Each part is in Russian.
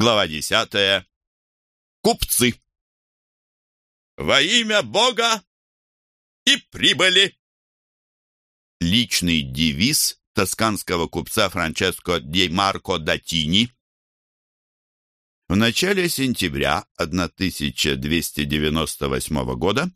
Глава десятая. Купцы. Во имя Бога и прибыли. Личный девиз тосканского купца Франческо Ди Марко Датини. В начале сентября 1298 года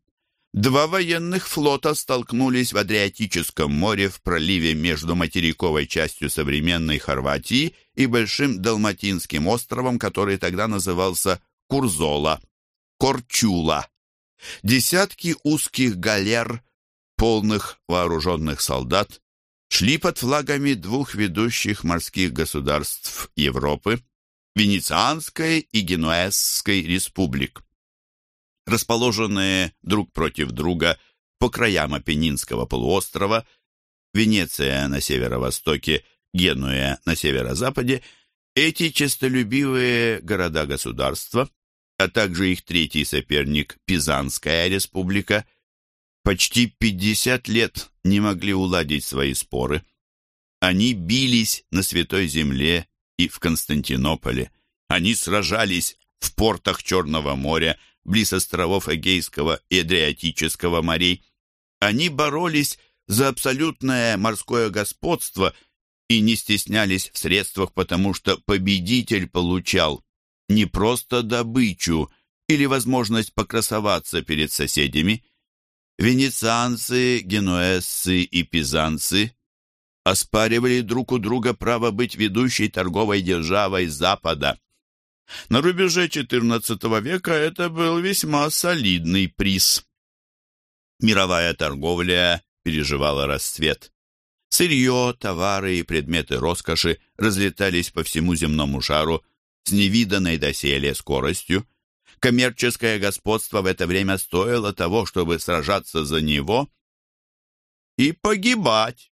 Два военных флота столкнулись в Адриатическом море в проливе между материковой частью современной Хорватии и Большим Далматинским островом, который тогда назывался Курзола, Корчула. Десятки узких галер, полных вооруженных солдат, шли под флагами двух ведущих морских государств Европы – Венецианской и Генуэзской республик расположенные друг против друга по краям Апеннинского полуострова, Венеция на северо-востоке, Генуя на северо-западе, эти честолюбивые города-государства, а также их третий соперник Пизанская республика, почти 50 лет не могли уладить свои споры. Они бились на Святой Земле и в Константинополе. Они сражались в портах Черного моря, близ островов Эгейского и Адриатического морей. Они боролись за абсолютное морское господство и не стеснялись в средствах, потому что победитель получал не просто добычу или возможность покрасоваться перед соседями. Венецианцы, генуэзцы и пизанцы оспаривали друг у друга право быть ведущей торговой державой Запада. На рубеже XIV века это был весьма солидный приз. Мировая торговля переживала расцвет. Сырье, товары и предметы роскоши разлетались по всему земному шару с невиданной доселе скоростью. Коммерческое господство в это время стоило того, чтобы сражаться за него и погибать.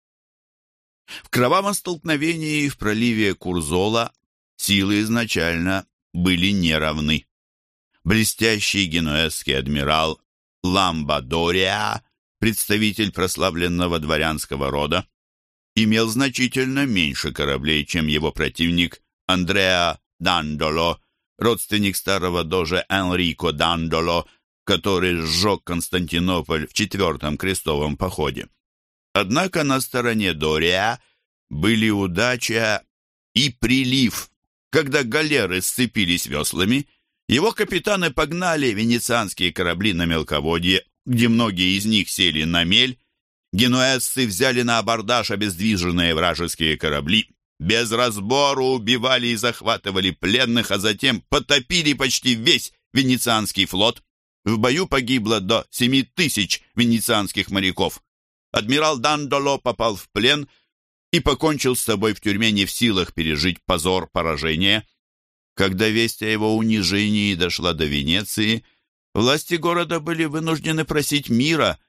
В кровавом столкновении в проливе Курзола силы изначально были неравны. Блестящий генуэзский адмирал Ламбадориа, представитель прославленного дворянского рода, имел значительно меньше кораблей, чем его противник Андреа Дандоло, родственник старого дожа Энрико Дандоло, который сжег Константинополь в четвертом крестовом походе. Однако на стороне Дориа были удача и прилив когда галеры сцепились веслами, его капитаны погнали венецианские корабли на мелководье, где многие из них сели на мель. Генуэзцы взяли на абордаж обездвиженные вражеские корабли, без разбору убивали и захватывали пленных, а затем потопили почти весь венецианский флот. В бою погибло до семи тысяч венецианских моряков. Адмирал Дандоло попал в плен – и покончил с собой в тюрьме не в силах пережить позор поражения. Когда весть о его унижении дошла до Венеции, власти города были вынуждены просить мира.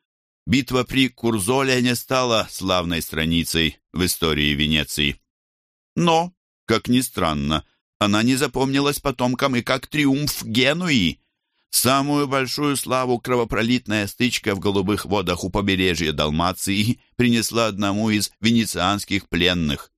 Битва при Курзоле не стала славной страницей в истории Венеции. Но, как ни странно, она не запомнилась потомкам и как триумф Генуи. Самую большую славу кровопролитная стычка в голубых водах у побережья Далмации принесла одному из венецианских пленных.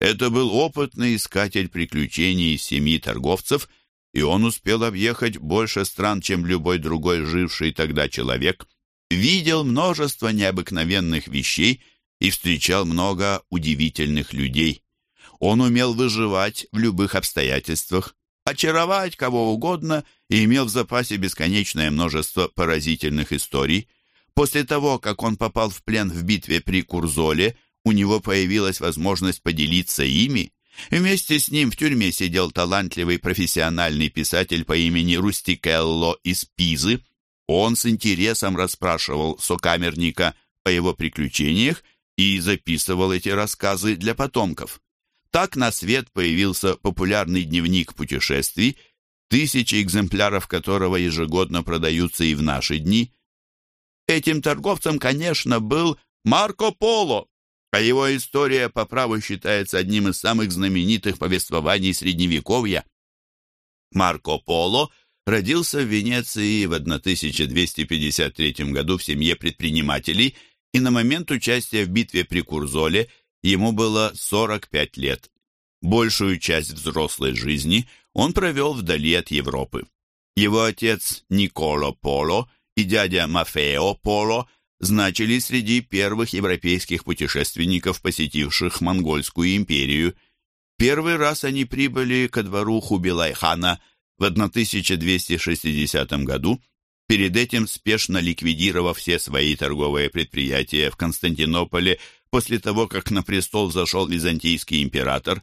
Это был опытный искатель приключений семьи торговцев, и он успел объехать больше стран, чем любой другой живший тогда человек, видел множество необыкновенных вещей и встречал много удивительных людей. Он умел выживать в любых обстоятельствах, очаровать кого угодно и имел в запасе бесконечное множество поразительных историй. После того, как он попал в плен в битве при Курзоле, у него появилась возможность поделиться ими. Вместе с ним в тюрьме сидел талантливый профессиональный писатель по имени Рустикелло из Пизы. Он с интересом расспрашивал сокамерника о его приключениях и записывал эти рассказы для потомков. Так на свет появился популярный дневник путешествий, тысячи экземпляров которого ежегодно продаются и в наши дни. Этим торговцем, конечно, был Марко Поло, а его история по праву считается одним из самых знаменитых повествований Средневековья. Марко Поло родился в Венеции в 1253 году в семье предпринимателей, и на момент участия в битве при Курзоле – Ему было 45 лет. Большую часть взрослой жизни он провел вдали от Европы. Его отец Николо Поло и дядя Мафео Поло значились среди первых европейских путешественников, посетивших Монгольскую империю. Первый раз они прибыли ко двору Хубилайхана в 1260 году, перед этим спешно ликвидировав все свои торговые предприятия в Константинополе после того, как на престол зашел византийский император.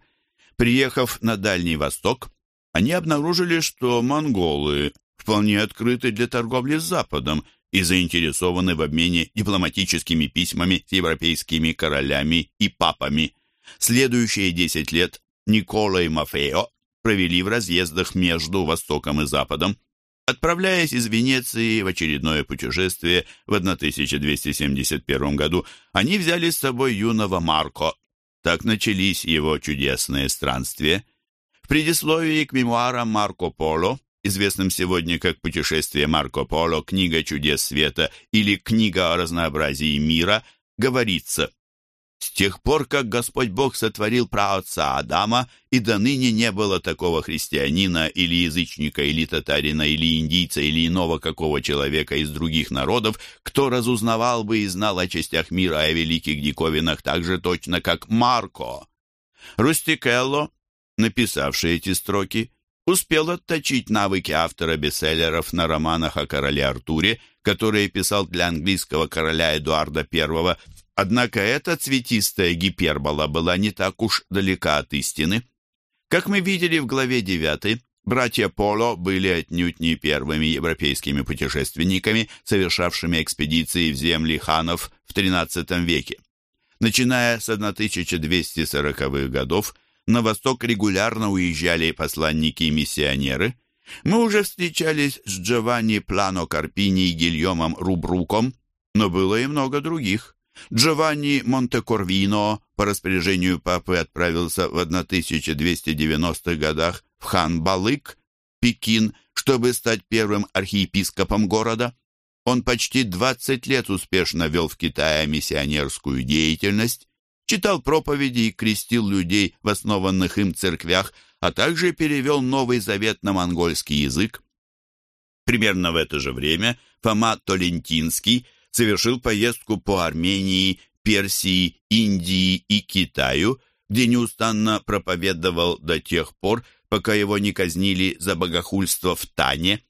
Приехав на Дальний Восток, они обнаружили, что монголы вполне открыты для торговли с Западом и заинтересованы в обмене дипломатическими письмами с европейскими королями и папами. Следующие десять лет Никола и Мафео провели в разъездах между Востоком и Западом. Отправляясь из Венеции в очередное путешествие в 1271 году, они взяли с собой юного Марко. Так начались его чудесные странствия. В предисловии к мемуарам Марко Поло известным сегодня как «Путешествие Марко Поло», «Книга чудес света» или «Книга о разнообразии мира», говорится «С тех пор, как Господь Бог сотворил праотца Адама, и до ныне не было такого христианина или язычника, или татарина, или индийца, или иного какого человека из других народов, кто разузнавал бы и знал о частях мира, о великих диковинах так же точно, как Марко». Рустикелло, написавший эти строки, успел отточить навыки автора бестселлеров на романах о короле Артуре, которые писал для английского короля Эдуарда I, однако эта цветистая гипербола была не так уж далека от истины. Как мы видели в главе 9, братья Поло были отнюдь не первыми европейскими путешественниками, совершавшими экспедиции в земли ханов в XIII веке. Начиная с 1240-х годов, на восток регулярно уезжали посланники и миссионеры. Мы уже встречались с Джованни Плано Карпини и Гильомом Рубруком, но было и много других. Джованни Монтекорвино по распоряжению папы отправился в 1290-х годах в Хан-Балык, Пекин, чтобы стать первым архиепископом города. Он почти 20 лет успешно вел в Китае миссионерскую деятельность, читал проповеди и крестил людей в основанных им церквях, а также перевел Новый Завет на монгольский язык. Примерно в это же время Фома Толентинский совершил поездку по Армении, Персии, Индии и Китаю, где неустанно проповедовал до тех пор, пока его не казнили за богохульство в Тане.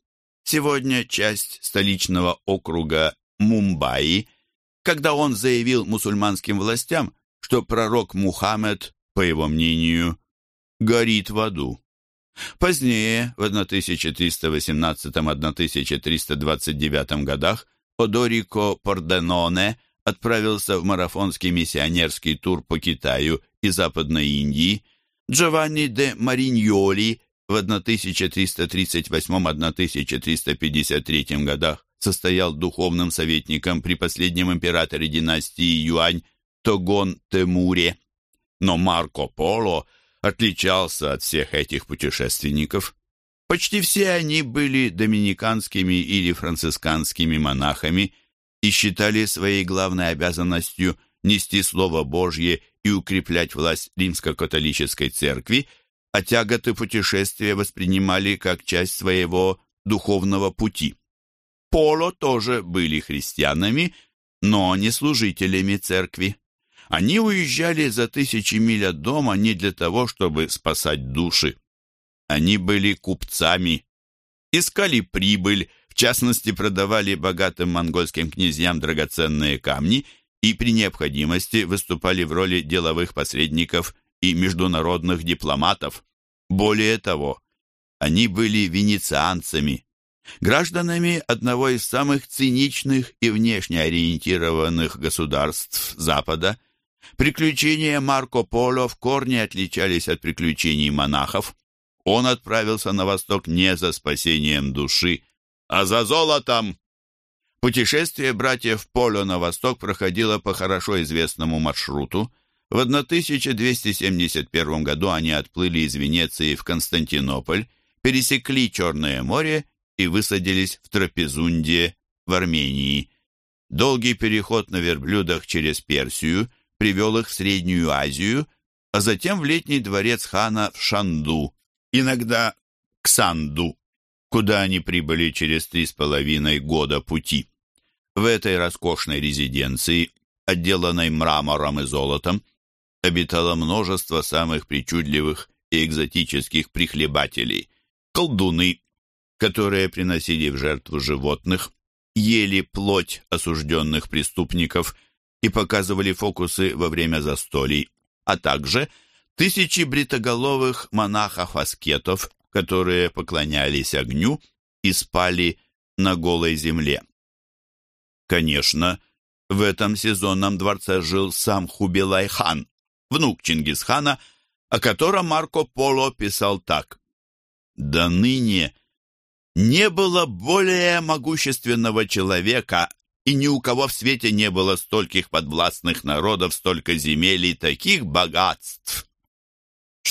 Сегодня часть столичного округа Мумбаи, когда он заявил мусульманским властям, что пророк Мухаммед, по его мнению, горит в аду. Позднее, в 1318-1329 годах, Одорико Порденоне отправился в марафонский миссионерский тур по Китаю и Западной Индии, Джованни де Мариньоли в 1338-1353 годах состоял духовным советником при последнем императоре династии Юань Тогон-Темуре. Но Марко Поло отличался от всех этих путешественников. Почти все они были доминиканскими или францисканскими монахами и считали своей главной обязанностью нести Слово Божье и укреплять власть римско-католической церкви, а тяготы путешествия воспринимали как часть своего духовного пути. Поло тоже были христианами, но не служителями церкви. Они уезжали за тысячи миль от дома не для того, чтобы спасать души. Они были купцами, искали прибыль, в частности, продавали богатым монгольским князьям драгоценные камни и при необходимости выступали в роли деловых посредников и международных дипломатов. Более того, они были венецианцами, гражданами одного из самых циничных и внешне ориентированных государств Запада – Приключения Марко Поло в корне отличались от приключений монахов. Он отправился на восток не за спасением души, а за золотом. Путешествие братьев Поло на восток проходило по хорошо известному маршруту. В 1271 году они отплыли из Венеции в Константинополь, пересекли Черное море и высадились в Трапезунде в Армении. Долгий переход на верблюдах через Персию – привел их в Среднюю Азию, а затем в летний дворец хана в Шанду. Иногда к Санду, куда они прибыли через три с половиной года пути. В этой роскошной резиденции, отделанной мрамором и золотом, обитало множество самых причудливых и экзотических прихлебателей, колдуны, которые приносили в жертву животных, ели плоть осужденных преступников и показывали фокусы во время застолий, а также тысячи бритоголовых монахов-аскетов, которые поклонялись огню и спали на голой земле. Конечно, в этом сезонном дворце жил сам Хубилай-хан, внук Чингисхана, о котором Марко Поло писал так. «До ныне не было более могущественного человека, и ни у кого в свете не было стольких подвластных народов, столько земель и таких богатств».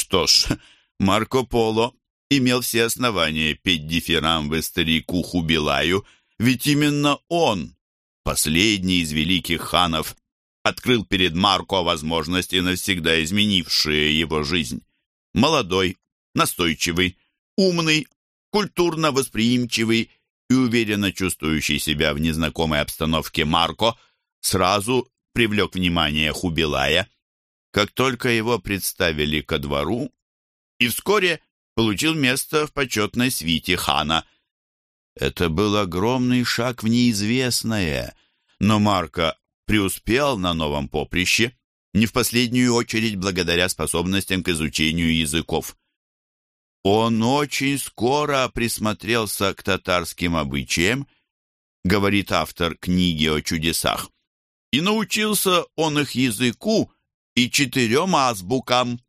Что ж, Марко Поло имел все основания петь дифирамбы старику Хубилаю, ведь именно он, последний из великих ханов, открыл перед Марко возможности, навсегда изменившие его жизнь. Молодой, настойчивый, умный, культурно восприимчивый и уверенно чувствующий себя в незнакомой обстановке Марко сразу привлек внимание Хубилая, как только его представили ко двору, и вскоре получил место в почетной свите хана. Это был огромный шаг в неизвестное, но Марко преуспел на новом поприще, не в последнюю очередь благодаря способностям к изучению языков. Он очень скоро присмотрелся к татарским обычаям, говорит автор книги о чудесах, и научился он их языку и четырем азбукам.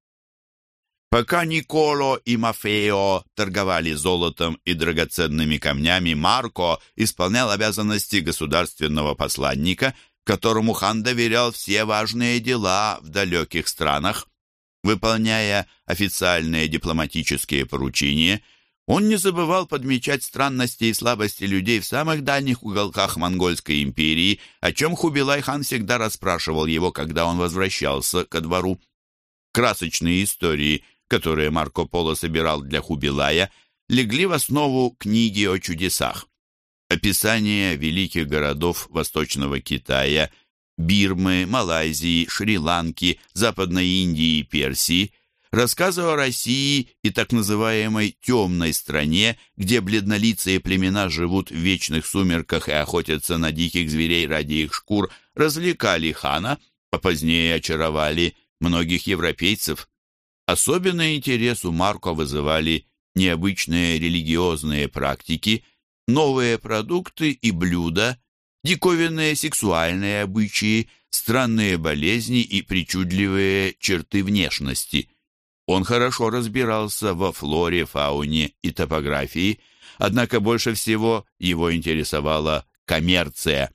Пока Николо и Мафео торговали золотом и драгоценными камнями, Марко исполнял обязанности государственного посланника – которому хан доверял все важные дела в далеких странах. Выполняя официальные дипломатические поручения, он не забывал подмечать странности и слабости людей в самых дальних уголках Монгольской империи, о чем Хубилай-хан всегда расспрашивал его, когда он возвращался ко двору. Красочные истории, которые Марко Поло собирал для Хубилая, легли в основу книги о чудесах описание великих городов Восточного Китая, Бирмы, Малайзии, Шри-Ланки, Западной Индии и Персии, рассказы о России и так называемой «темной стране», где бледнолицые племена живут в вечных сумерках и охотятся на диких зверей ради их шкур, развлекали хана, а позднее очаровали многих европейцев. Особенный интерес у Марко вызывали необычные религиозные практики, новые продукты и блюда, диковинные сексуальные обычаи, странные болезни и причудливые черты внешности. Он хорошо разбирался во флоре, фауне и топографии, однако больше всего его интересовала коммерция.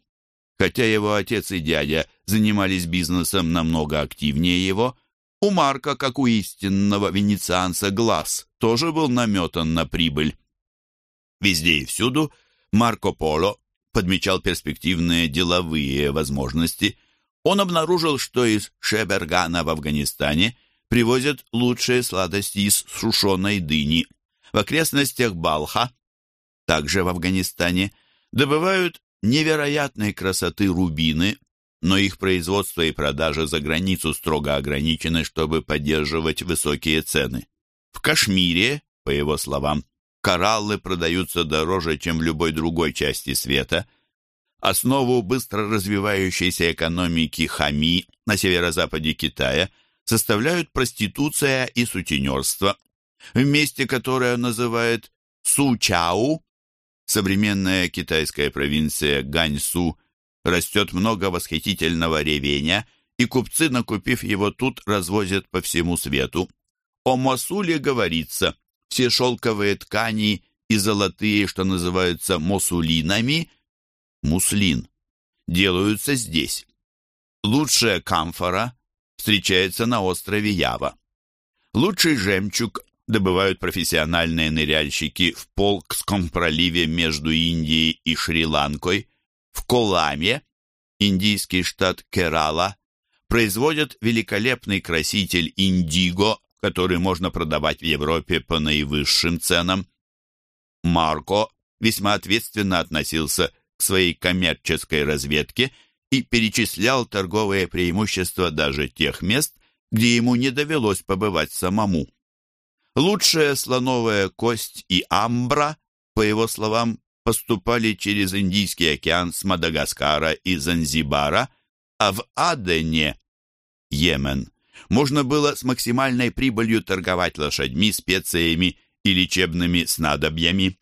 Хотя его отец и дядя занимались бизнесом намного активнее его, у Марка, как у истинного венецианца, глаз тоже был наметан на прибыль. Везде и всюду Марко Поло подмечал перспективные деловые возможности. Он обнаружил, что из Шебергана в Афганистане привозят лучшие сладости из сушеной дыни. В окрестностях Балха, также в Афганистане, добывают невероятной красоты рубины, но их производство и продажа за границу строго ограничены, чтобы поддерживать высокие цены. В Кашмире, по его словам, кораллы продаются дороже, чем в любой другой части света. Основу быстро развивающейся экономики Хами на северо-западе Китая составляют проституция и сутенерство. В месте, которое он называет Сучау, современная китайская провинция Ганьсу, растет много восхитительного ревеня, и купцы, накупив его тут, развозят по всему свету. О Мосуле говорится – все шелковые ткани и золотые, что называются мосулинами, муслин, делаются здесь. Лучшая камфора встречается на острове Ява. Лучший жемчуг добывают профессиональные ныряльщики в Полкском проливе между Индией и Шри-Ланкой. В Коламе, индийский штат Керала, производят великолепный краситель индиго который можно продавать в Европе по наивысшим ценам. Марко весьма ответственно относился к своей коммерческой разведке и перечислял торговые преимущества даже тех мест, где ему не довелось побывать самому. Лучшая слоновая кость и амбра, по его словам, поступали через Индийский океан с Мадагаскара и Занзибара, а в Адене, Йемен, можно было с максимальной прибылью торговать лошадьми, специями и лечебными снадобьями.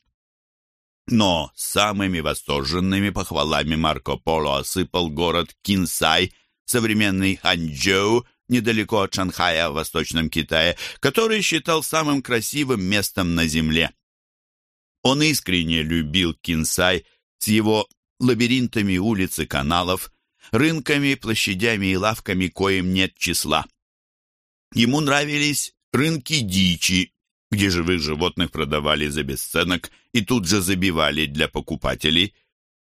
Но самыми восторженными похвалами Марко Поло осыпал город Кинсай, современный Ханчжоу, недалеко от Шанхая в Восточном Китае, который считал самым красивым местом на земле. Он искренне любил Кинсай с его лабиринтами улиц и каналов, рынками, площадями и лавками, коим нет числа. Ему нравились рынки дичи, где живых животных продавали за бесценок и тут же забивали для покупателей.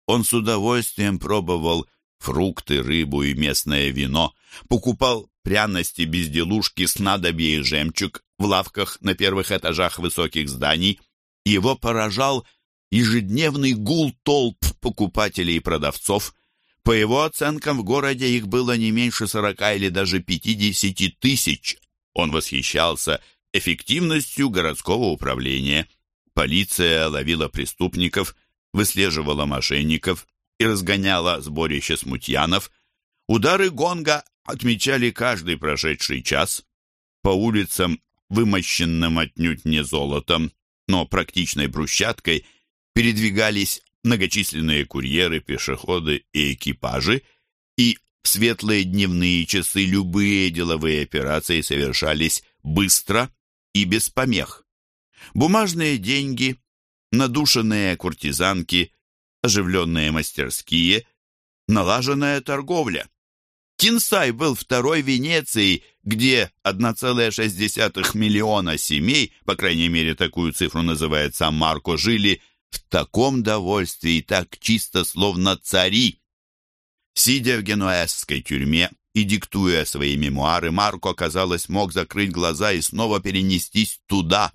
Он с удовольствием пробовал фрукты, рыбу и местное вино, покупал пряности, безделушки, снадобья и жемчуг в лавках на первых этажах высоких зданий. Его поражал ежедневный гул толп покупателей и продавцов. По его оценкам, в городе их было не меньше сорока или даже пятидесяти тысяч. Он восхищался эффективностью городского управления. Полиция ловила преступников, выслеживала мошенников и разгоняла сборище смутьянов. Удары гонга отмечали каждый прошедший час. По улицам, вымощенным отнюдь не золотом, но практичной брусчаткой, передвигались многочисленные курьеры, пешеходы и экипажи, и в светлые дневные часы любые деловые операции совершались быстро и без помех. Бумажные деньги, надушенные куртизанки, оживленные мастерские, налаженная торговля. Кинсай был второй Венецией, где 1,6 миллиона семей, по крайней мере такую цифру называет сам Марко, жили в таком довольстве и так чисто, словно цари. Сидя в генуэзской тюрьме и диктуя свои мемуары, Марко, казалось, мог закрыть глаза и снова перенестись туда.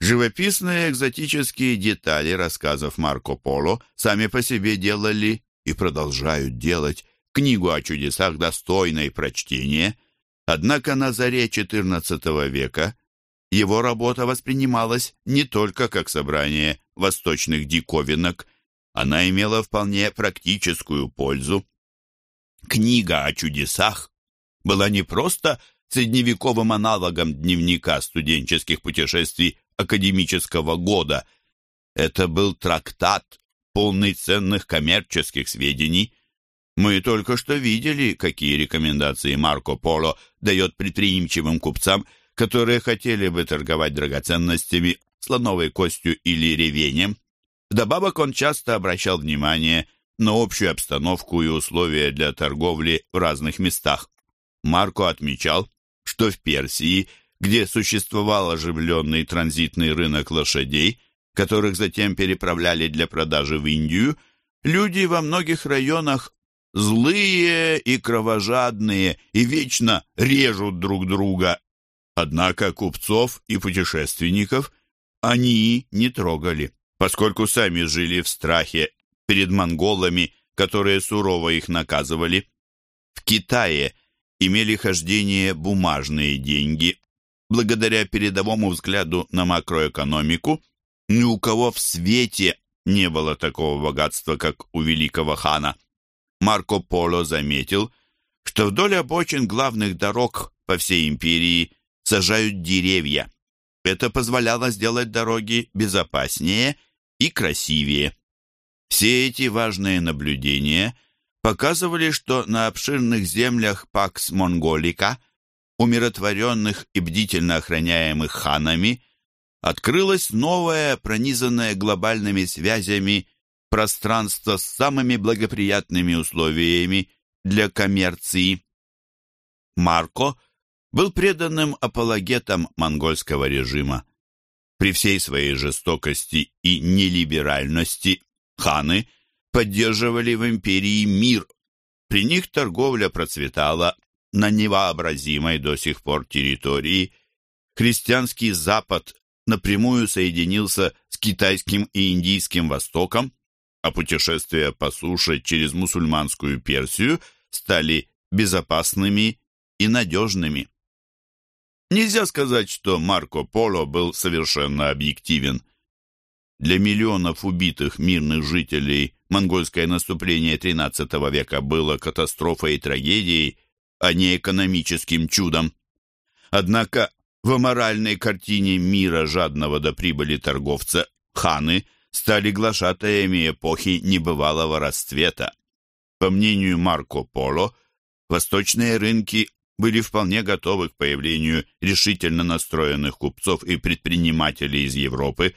Живописные экзотические детали рассказов Марко Поло сами по себе делали и продолжают делать. Книгу о чудесах, достойной прочтения, однако на заре XIV века его работа воспринималась не только как собрание восточных диковинок, она имела вполне практическую пользу. Книга о чудесах была не просто средневековым аналогом дневника студенческих путешествий академического года. Это был трактат, полный ценных коммерческих сведений, мы только что видели, какие рекомендации Марко Поло дает предприимчивым купцам, которые хотели бы торговать драгоценностями, слоновой костью или ревенем. Вдобавок он часто обращал внимание на общую обстановку и условия для торговли в разных местах. Марко отмечал, что в Персии, где существовал оживленный транзитный рынок лошадей, которых затем переправляли для продажи в Индию, люди во многих районах злые и кровожадные и вечно режут друг друга. Однако купцов и путешественников они не трогали, поскольку сами жили в страхе перед монголами, которые сурово их наказывали. В Китае имели хождение бумажные деньги. Благодаря передовому взгляду на макроэкономику, ни у кого в свете не было такого богатства, как у великого хана. Марко Поло заметил, что вдоль обочин главных дорог по всей империи сажают деревья. Это позволяло сделать дороги безопаснее и красивее. Все эти важные наблюдения показывали, что на обширных землях Пакс Монголика, умиротворенных и бдительно охраняемых ханами, открылась новая, пронизанная глобальными связями пространство с самыми благоприятными условиями для коммерции. Марко был преданным апологетом монгольского режима. При всей своей жестокости и нелиберальности ханы поддерживали в империи мир. При них торговля процветала на невообразимой до сих пор территории. Христианский Запад напрямую соединился с китайским и индийским Востоком, а путешествия по суше через мусульманскую Персию стали безопасными и надежными. Нельзя сказать, что Марко Поло был совершенно объективен. Для миллионов убитых мирных жителей монгольское наступление XIII века было катастрофой и трагедией, а не экономическим чудом. Однако в аморальной картине мира жадного до прибыли торговца ханы стали глашатаями эпохи небывалого расцвета. По мнению Марко Поло, восточные рынки были вполне готовы к появлению решительно настроенных купцов и предпринимателей из Европы,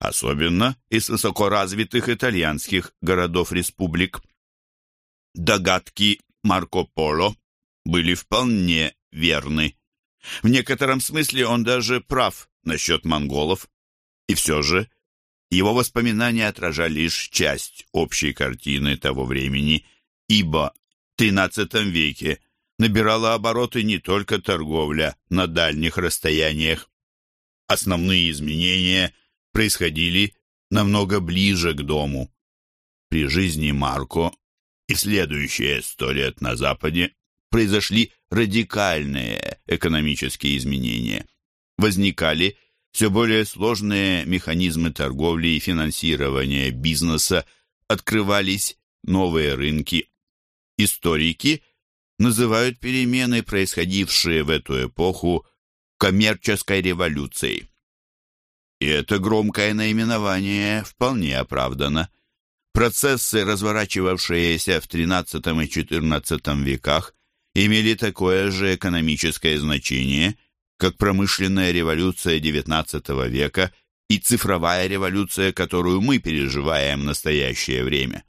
особенно из высокоразвитых итальянских городов-республик. Догадки Марко Поло были вполне верны. В некотором смысле он даже прав насчет монголов. И все же его воспоминания отражали лишь часть общей картины того времени, ибо в XIII веке набирала обороты не только торговля на дальних расстояниях. Основные изменения происходили намного ближе к дому. При жизни Марко и следующие сто лет на Западе произошли радикальные экономические изменения. Возникали все более сложные механизмы торговли и финансирования бизнеса, открывались новые рынки. Историки называют перемены, происходившие в эту эпоху, коммерческой революцией. И это громкое наименование вполне оправдано. Процессы, разворачивавшиеся в XIII и XIV веках, имели такое же экономическое значение, как промышленная революция XIX века и цифровая революция, которую мы переживаем в настоящее время.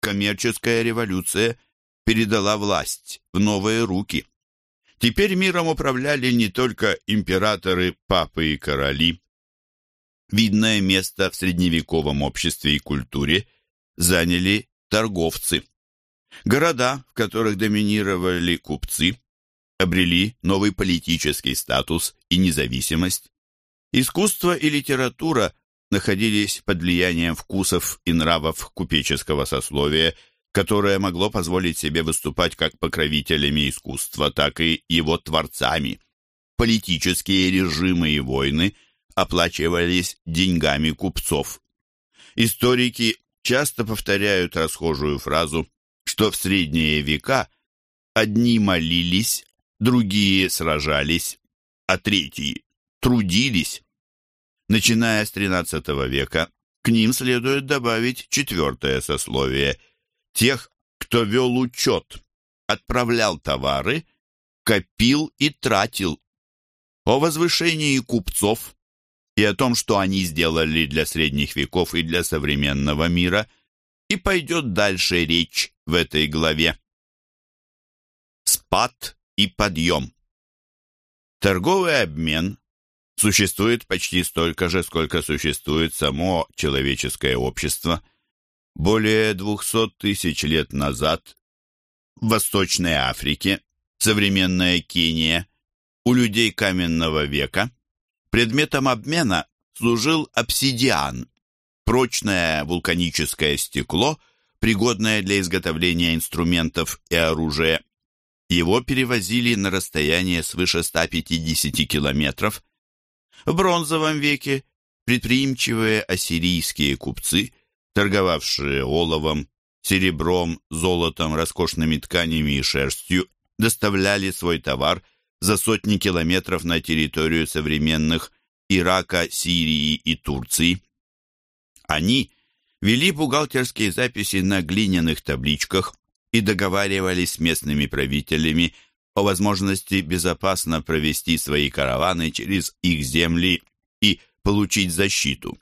Коммерческая революция передала власть в новые руки. Теперь миром управляли не только императоры, папы и короли. Видное место в средневековом обществе и культуре заняли торговцы. Города, в которых доминировали купцы, обрели новый политический статус и независимость. Искусство и литература находились под влиянием вкусов и нравов купеческого сословия, которое могло позволить себе выступать как покровителями искусства, так и его творцами. Политические режимы и войны оплачивались деньгами купцов. Историки часто повторяют расхожую фразу что в средние века одни молились, другие сражались, а третьи трудились. Начиная с XIII века, к ним следует добавить четвертое сословие – тех, кто вел учет, отправлял товары, копил и тратил. О возвышении купцов и о том, что они сделали для средних веков и для современного мира – и пойдет дальше речь в этой главе. Спад и подъем. Торговый обмен существует почти столько же, сколько существует само человеческое общество. Более двухсот тысяч лет назад в Восточной Африке, современная Кения, у людей каменного века предметом обмена служил обсидиан, прочное вулканическое стекло, пригодное для изготовления инструментов и оружия. Его перевозили на расстояние свыше 150 километров. В бронзовом веке предприимчивые ассирийские купцы, торговавшие оловом, серебром, золотом, роскошными тканями и шерстью, доставляли свой товар за сотни километров на территорию современных Ирака, Сирии и Турции. Они вели бухгалтерские записи на глиняных табличках и договаривались с местными правителями о возможности безопасно провести свои караваны через их земли и получить защиту.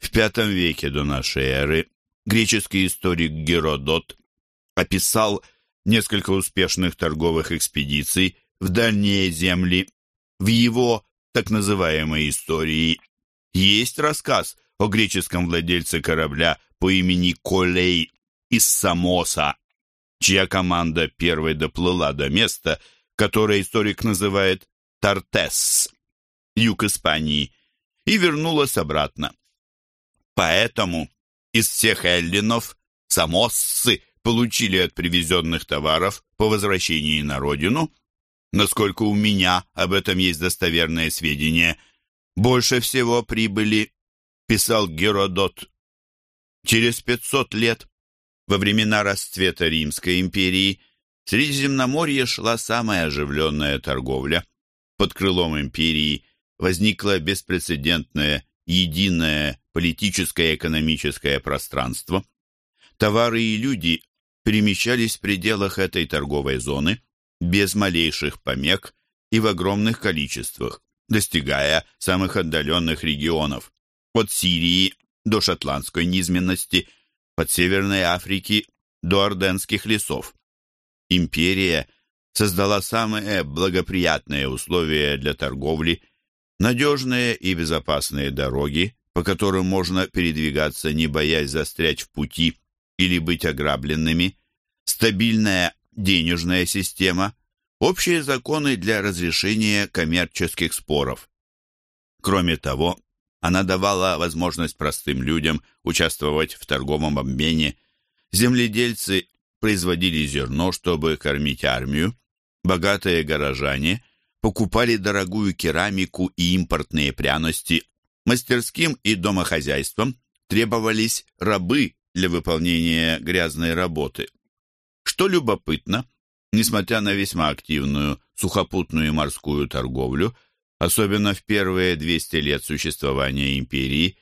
В V веке до нашей эры греческий историк Геродот описал несколько успешных торговых экспедиций в дальние земли. В его так называемой истории есть рассказ – о греческом владельце корабля по имени Колей из Самоса, чья команда первой доплыла до места, которое историк называет Тартес, юг Испании, и вернулась обратно. Поэтому из всех эллинов самоссы получили от привезенных товаров по возвращении на родину, насколько у меня об этом есть достоверные сведения, больше всего прибыли, писал Геродот, через 500 лет, во времена расцвета Римской империи, в Средиземноморье шла самая оживленная торговля. Под крылом империи возникло беспрецедентное единое политическое и экономическое пространство. Товары и люди перемещались в пределах этой торговой зоны без малейших помех и в огромных количествах, достигая самых отдаленных регионов, от Сирии до шотландской низменности, от Северной Африки до Орденских лесов. Империя создала самые благоприятные условия для торговли – Надежные и безопасные дороги, по которым можно передвигаться, не боясь застрять в пути или быть ограбленными, стабильная денежная система, общие законы для разрешения коммерческих споров. Кроме того, она давала возможность простым людям участвовать в торговом обмене. Земледельцы производили зерно, чтобы кормить армию. Богатые горожане покупали дорогую керамику и импортные пряности. Мастерским и домохозяйствам требовались рабы для выполнения грязной работы. Что любопытно, несмотря на весьма активную сухопутную и морскую торговлю, особенно в первые 200 лет существования империи,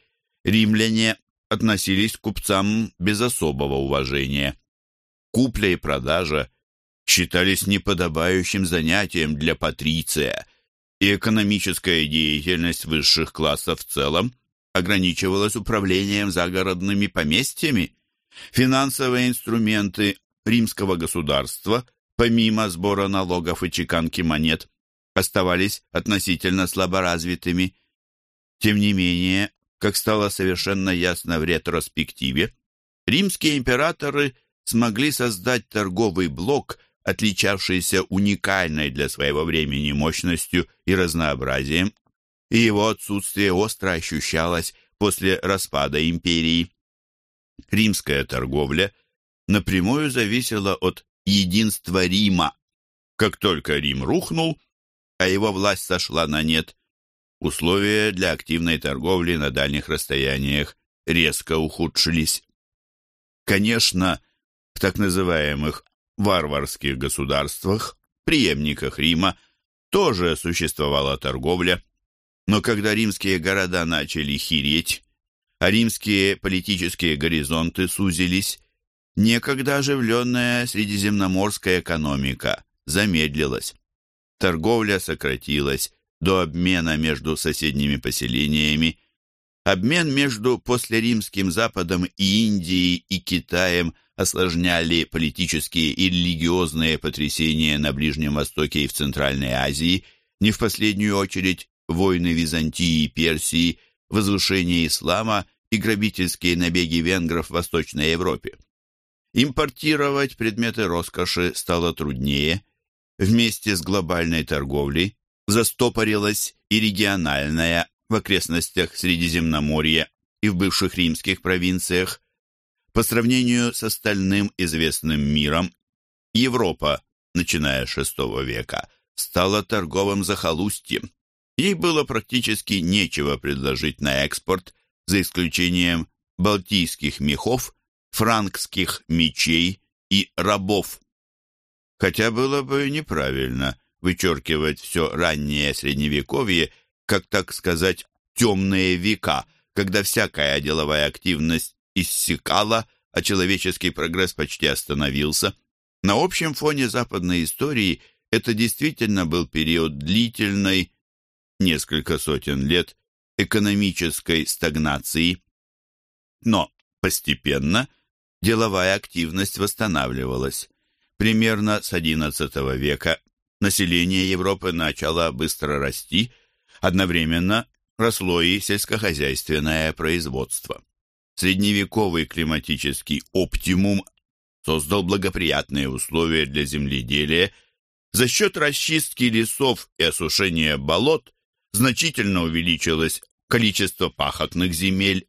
римляне относились к купцам без особого уважения. Купля и продажа считались неподобающим занятием для патриция, и экономическая деятельность высших классов в целом ограничивалась управлением загородными поместьями. Финансовые инструменты римского государства, помимо сбора налогов и чеканки монет, оставались относительно слаборазвитыми. Тем не менее, как стало совершенно ясно в ретроспективе, римские императоры смогли создать торговый блок, отличавшийся уникальной для своего времени мощностью и разнообразием, и его отсутствие остро ощущалось после распада империи. Римская торговля напрямую зависела от единства Рима. Как только Рим рухнул, а его власть сошла на нет, условия для активной торговли на дальних расстояниях резко ухудшились. Конечно, в так называемых варварских государствах, преемниках Рима, тоже существовала торговля, но когда римские города начали хиреть, а римские политические горизонты сузились, некогда оживленная средиземноморская экономика замедлилась. Торговля сократилась до обмена между соседними поселениями. Обмен между послеримским Западом и Индией и Китаем – осложняли политические и религиозные потрясения на Ближнем Востоке и в Центральной Азии, не в последнюю очередь войны Византии и Персии, возвышение ислама и грабительские набеги венгров в Восточной Европе. Импортировать предметы роскоши стало труднее. Вместе с глобальной торговлей застопорилась и региональная в окрестностях Средиземноморья и в бывших римских провинциях по сравнению с остальным известным миром, Европа, начиная с VI века, стала торговым захолустьем. Ей было практически нечего предложить на экспорт, за исключением балтийских мехов, франкских мечей и рабов. Хотя было бы неправильно вычеркивать все раннее Средневековье, как, так сказать, темные века, когда всякая деловая активность иссякала, а человеческий прогресс почти остановился. На общем фоне западной истории это действительно был период длительной, несколько сотен лет, экономической стагнации. Но постепенно деловая активность восстанавливалась. Примерно с XI века население Европы начало быстро расти, одновременно росло и сельскохозяйственное производство. Средневековый климатический оптимум создал благоприятные условия для земледелия. За счет расчистки лесов и осушения болот значительно увеличилась количество пахотных земель,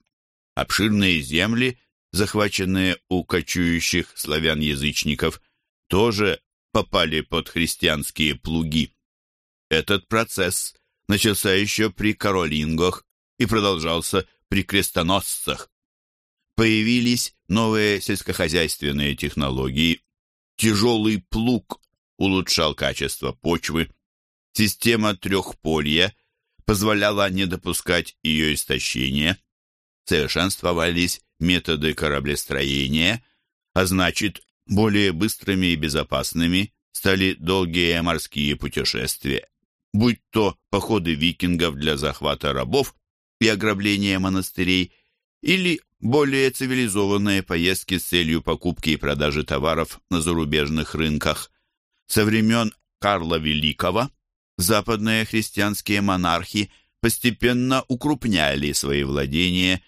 обширные земли, захваченные у кочующих славян-язычников, тоже попали под христианские плуги. Этот процесс начался еще при королингах и продолжался при крестоносцах. Появились новые сельскохозяйственные технологии, тяжелый плуг улучшал качество почвы, система трехполья позволяла не допускать ее истощения, совершенствовались методы кораблестроения, а значит, более быстрыми и безопасными стали долгие морские путешествия, будь то походы викингов для захвата рабов и ограбления монастырей, или более цивилизованные поездки с целью покупки и продажи товаров на зарубежных рынках. Со времен Карла Великого западные христианские монархи постепенно укрупняли свои владения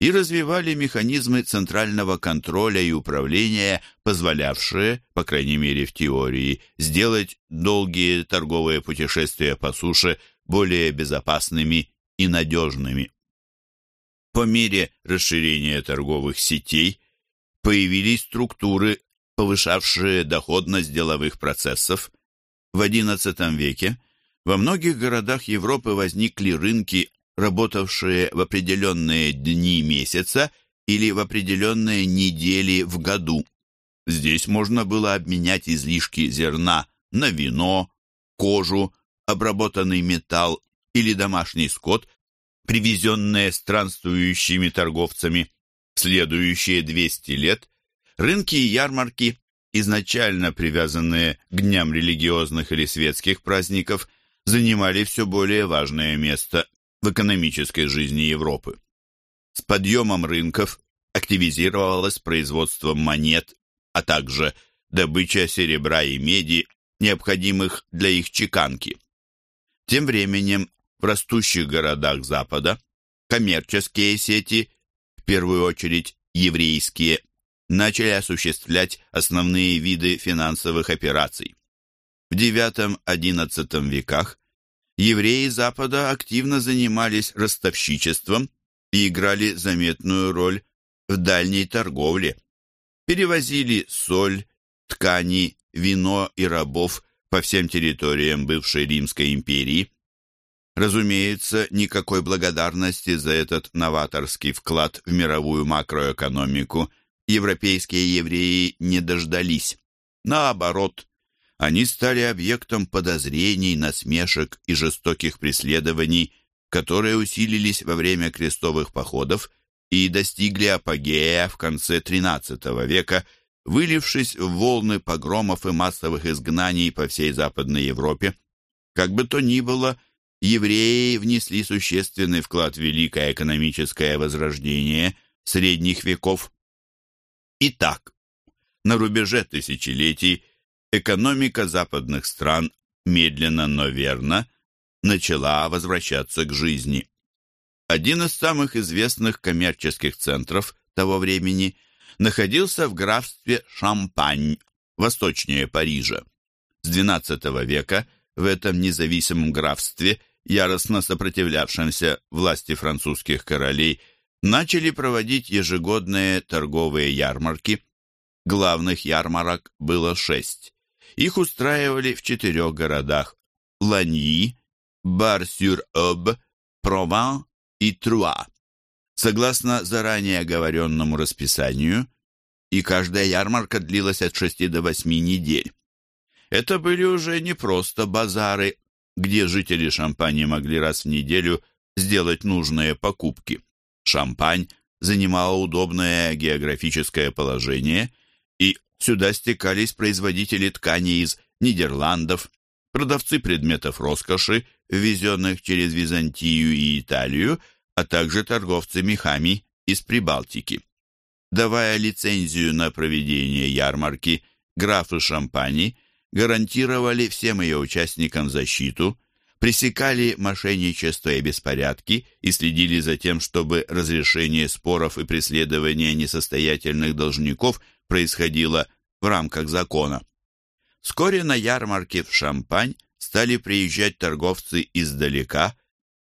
и развивали механизмы центрального контроля и управления, позволявшие, по крайней мере в теории, сделать долгие торговые путешествия по суше более безопасными и надежными. По мере расширения торговых сетей появились структуры, повышавшие доходность деловых процессов. В XI веке во многих городах Европы возникли рынки работавшие в определенные дни месяца или в определенные недели в году. Здесь можно было обменять излишки зерна на вино, кожу, обработанный металл или домашний скот, привезенные странствующими торговцами. В следующие 200 лет рынки и ярмарки, изначально привязанные к дням религиозных или светских праздников, занимали все более важное место в экономической жизни Европы. С подъемом рынков активизировалось производство монет, а также добыча серебра и меди, необходимых для их чеканки. Тем временем в растущих городах Запада коммерческие сети, в первую очередь еврейские, начали осуществлять основные виды финансовых операций. В IX-XI веках евреи Запада активно занимались ростовщичеством и играли заметную роль в дальней торговле. Перевозили соль, ткани, вино и рабов по всем территориям бывшей Римской империи. Разумеется, никакой благодарности за этот новаторский вклад в мировую макроэкономику европейские евреи не дождались. Наоборот, они стали объектом подозрений, насмешек и жестоких преследований, которые усилились во время крестовых походов и достигли апогея в конце XIII века, вылившись в волны погромов и массовых изгнаний по всей Западной Европе. Как бы то ни было, евреи внесли существенный вклад в великое экономическое возрождение средних веков. Итак, на рубеже тысячелетий экономика западных стран медленно, но верно начала возвращаться к жизни. Один из самых известных коммерческих центров того времени находился в графстве Шампань, восточнее Парижа. С XII века в этом независимом графстве, яростно сопротивлявшемся власти французских королей, начали проводить ежегодные торговые ярмарки. Главных ярмарок было шесть. Их устраивали в четырех городах – Ланьи, Бар-сюр-Об, Прован и Труа. Согласно заранее оговоренному расписанию, и каждая ярмарка длилась от шести до восьми недель. Это были уже не просто базары, где жители Шампани могли раз в неделю сделать нужные покупки. Шампань занимала удобное географическое положение и Сюда стекались производители тканей из Нидерландов, продавцы предметов роскоши, ввезенных через Византию и Италию, а также торговцы мехами из Прибалтики. Давая лицензию на проведение ярмарки, графы Шампани гарантировали всем ее участникам защиту, пресекали мошенничество и беспорядки и следили за тем, чтобы разрешение споров и преследование несостоятельных должников происходило в рамках закона. Вскоре на ярмарке в Шампань стали приезжать торговцы издалека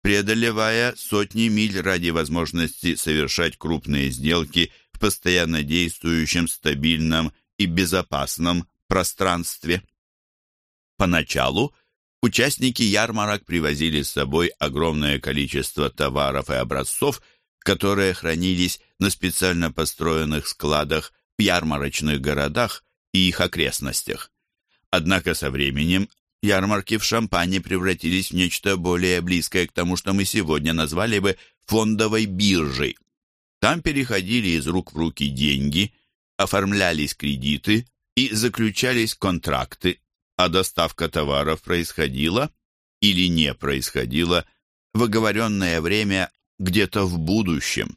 преодолевая сотни миль ради возможности совершать крупные сделки в постоянно действующем, стабильном и безопасном пространстве. Поначалу участники ярмарок привозили с собой огромное количество товаров и образцов, которые хранились на специально построенных складах в ярмарочных городах и их окрестностях. Однако со временем ярмарки в Шампане превратились в нечто более близкое к тому, что мы сегодня назвали бы фондовой биржей. Там переходили из рук в руки деньги, оформлялись кредиты и заключались контракты, а доставка товаров происходила или не происходила в оговоренное время где-то в будущем.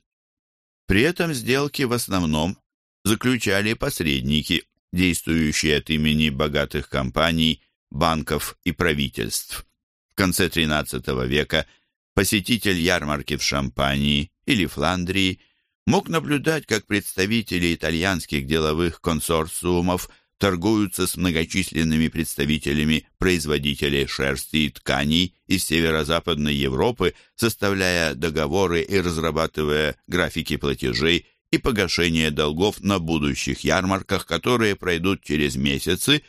При этом сделки в основном заключали посредники, действующие от имени богатых компаний, банков и правительств. В конце XIII века посетитель ярмарки в Шампании или Фландрии мог наблюдать, как представители итальянских деловых консорциумов торгуются с многочисленными представителями производителей шерсти и тканей из северо-западной Европы, составляя договоры и разрабатывая графики платежей и погашения долгов на будущих ярмарках, которые пройдут через месяцы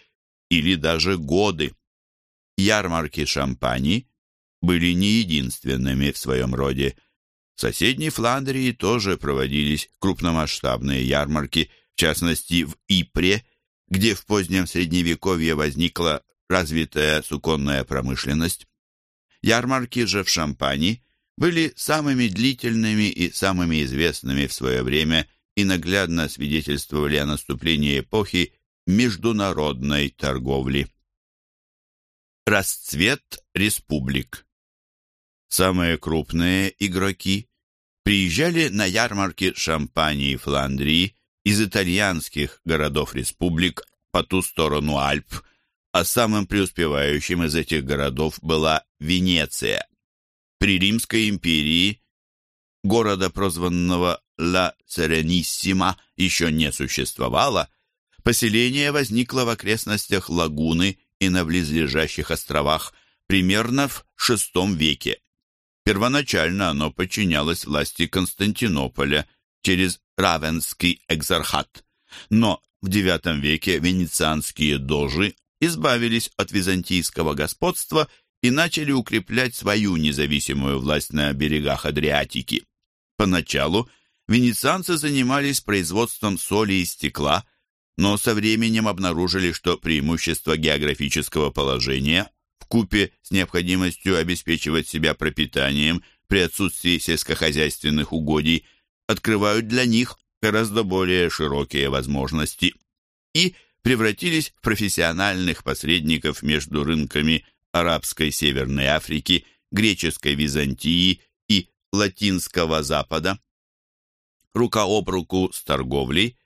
или даже годы. Ярмарки Шампани были не единственными в своем роде. В соседней Фландрии тоже проводились крупномасштабные ярмарки, в частности в Ипре, где в позднем Средневековье возникла развитая суконная промышленность. Ярмарки же в Шампани были самыми длительными и самыми известными в свое время и наглядно свидетельствовали о наступлении эпохи международной торговли. Расцвет республик Самые крупные игроки приезжали на ярмарки Шампании и Фландрии из итальянских городов-республик по ту сторону Альп, а самым преуспевающим из этих городов была Венеция. При Римской империи города, прозванного Ла Серениссима, еще не существовало, поселение возникло в окрестностях лагуны и на близлежащих островах примерно в VI веке. Первоначально оно подчинялось власти Константинополя через Равенский экзархат, но в IX веке венецианские дожи избавились от византийского господства и начали укреплять свою независимую власть на берегах Адриатики. Поначалу венецианцы занимались производством соли и стекла, но со временем обнаружили, что преимущество географического положения в купе с необходимостью обеспечивать себя пропитанием при отсутствии сельскохозяйственных угодий открывают для них гораздо более широкие возможности и превратились в профессиональных посредников между рынками арабской Северной Африки, греческой Византии и латинского Запада. Рука об руку с торговлей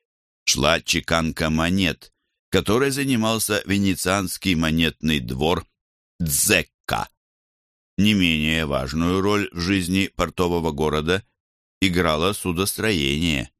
шла чеканка монет, которой занимался венецианский монетный двор Дзекка. Не менее важную роль в жизни портового города играло судостроение.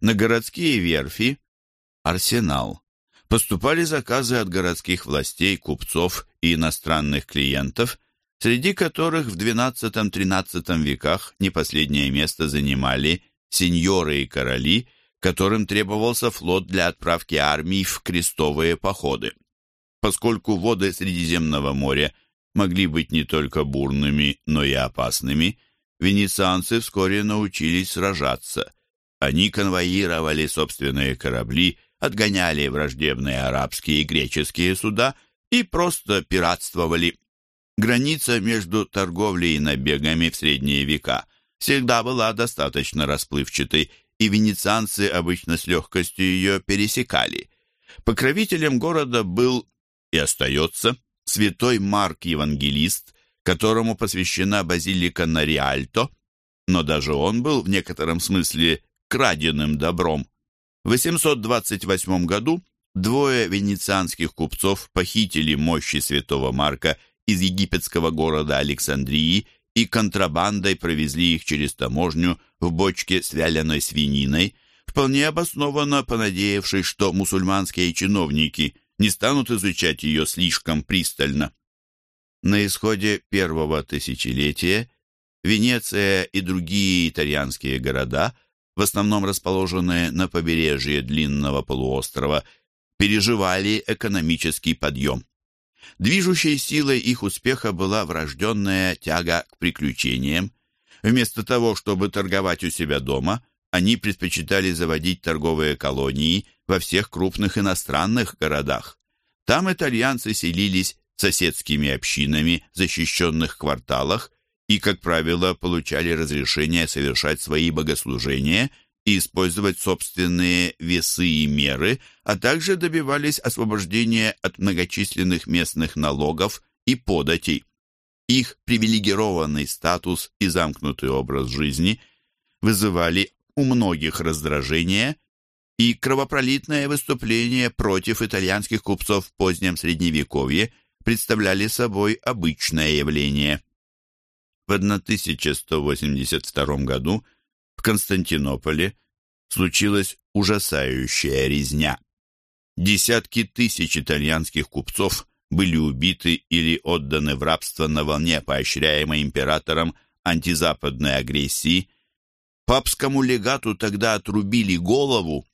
На городские верфи – арсенал поступали заказы от городских властей, купцов и иностранных клиентов, среди которых в XII-XIII веках не последнее место занимали сеньоры и короли, которым требовался флот для отправки армий в крестовые походы. Поскольку воды Средиземного моря могли быть не только бурными, но и опасными, венецианцы вскоре научились сражаться. Они конвоировали собственные корабли отгоняли враждебные арабские и греческие суда и просто пиратствовали. Граница между торговлей и набегами в средние века всегда была достаточно расплывчатой, и венецианцы обычно с легкостью ее пересекали. Покровителем города был и остается святой Марк Евангелист, которому посвящена базилика на Риальто, но даже он был в некотором смысле краденым добром. В 828 году двое венецианских купцов похитили мощи святого Марка из египетского города Александрии и контрабандой провезли их через таможню в бочке с вяленой свининой, вполне обоснованно понадеявшись, что мусульманские чиновники не станут изучать ее слишком пристально. На исходе первого тысячелетия Венеция и другие итальянские города, в основном расположенные на побережье длинного полуострова, переживали экономический подъем. Движущей силой их успеха была врожденная тяга к приключениям. Вместо того, чтобы торговать у себя дома, они предпочитали заводить торговые колонии во всех крупных иностранных городах. Там итальянцы селились соседскими общинами в защищенных кварталах и, как правило, получали разрешение совершать свои богослужения и использовать собственные весы и меры, а также добивались освобождения от многочисленных местных налогов и податей. Их привилегированный статус и замкнутый образ жизни вызывали у многих раздражение и кровопролитное выступление против итальянских купцов в позднем Средневековье представляли собой обычное явление. В 1182 году в Константинополе случилась ужасающая резня. Десятки тысяч итальянских купцов были убиты или отданы в рабство на волне поощряемой императором антизападной агрессии Папскому легату тогда отрубили голову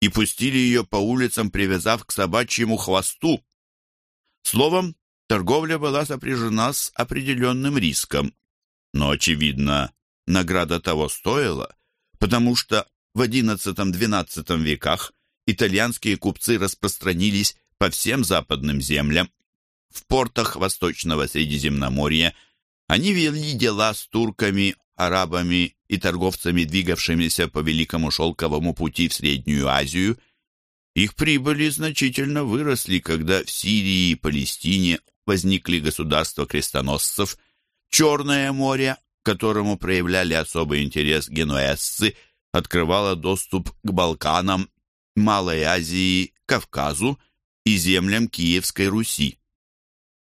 и пустили ее по улицам, привязав к собачьему хвосту. Словом, торговля была сопряжена с определенным риском. Но, очевидно, награда того стоила, потому что в XI-XII веках итальянские купцы распространились по всем западным землям. В портах Восточного Средиземноморья они вели дела с турками, арабами и торговцами, двигавшимися по Великому Шелковому пути в Среднюю Азию. Их прибыли значительно выросли, когда в Сирии и Палестине возникли государства крестоносцев. Черное море, которому проявляли особый интерес генуэзцы, открывало доступ к Балканам, Малой Азии, Кавказу и землям Киевской Руси.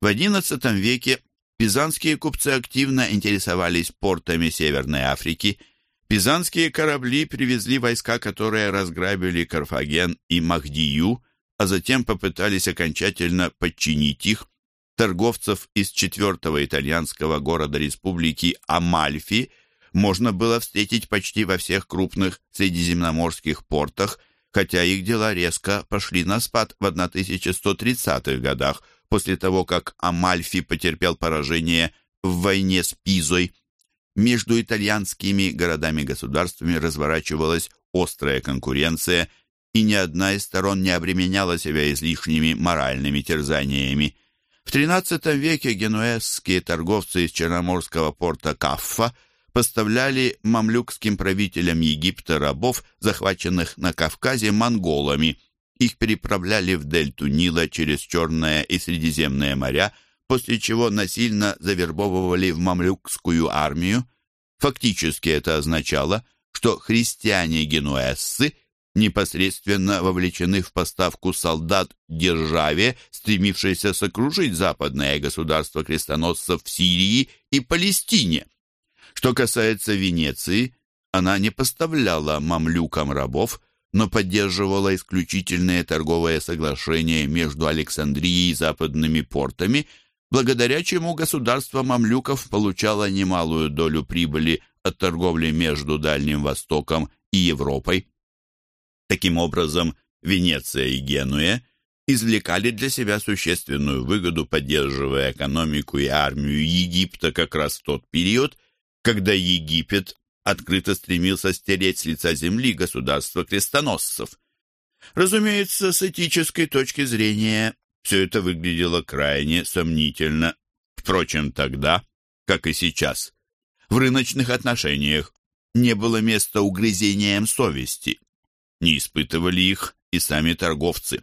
В XI веке Пизанские купцы активно интересовались портами Северной Африки. Пизанские корабли привезли войска, которые разграбили Карфаген и Махдию, а затем попытались окончательно подчинить их. Торговцев из четвертого итальянского города республики Амальфи можно было встретить почти во всех крупных средиземноморских портах, хотя их дела резко пошли на спад в 1130-х годах – после того, как Амальфи потерпел поражение в войне с Пизой. Между итальянскими городами-государствами разворачивалась острая конкуренция, и ни одна из сторон не обременяла себя излишними моральными терзаниями. В XIII веке генуэзские торговцы из черноморского порта Каффа поставляли мамлюкским правителям Египта рабов, захваченных на Кавказе монголами – их переправляли в дельту Нила через Черное и Средиземное моря, после чего насильно завербовывали в мамлюкскую армию. Фактически это означало, что христиане-генуэзцы непосредственно вовлечены в поставку солдат державе, стремившейся сокрушить западное государство крестоносцев в Сирии и Палестине. Что касается Венеции, она не поставляла мамлюкам рабов, но поддерживала исключительные торговые соглашения между Александрией и западными портами, благодаря чему государство мамлюков получало немалую долю прибыли от торговли между Дальним Востоком и Европой. Таким образом, Венеция и Генуя извлекали для себя существенную выгоду, поддерживая экономику и армию Египта как раз в тот период, когда Египет открыто стремился стереть с лица земли государство крестоносцев. Разумеется, с этической точки зрения все это выглядело крайне сомнительно. Впрочем, тогда, как и сейчас, в рыночных отношениях не было места угрызениям совести. Не испытывали их и сами торговцы.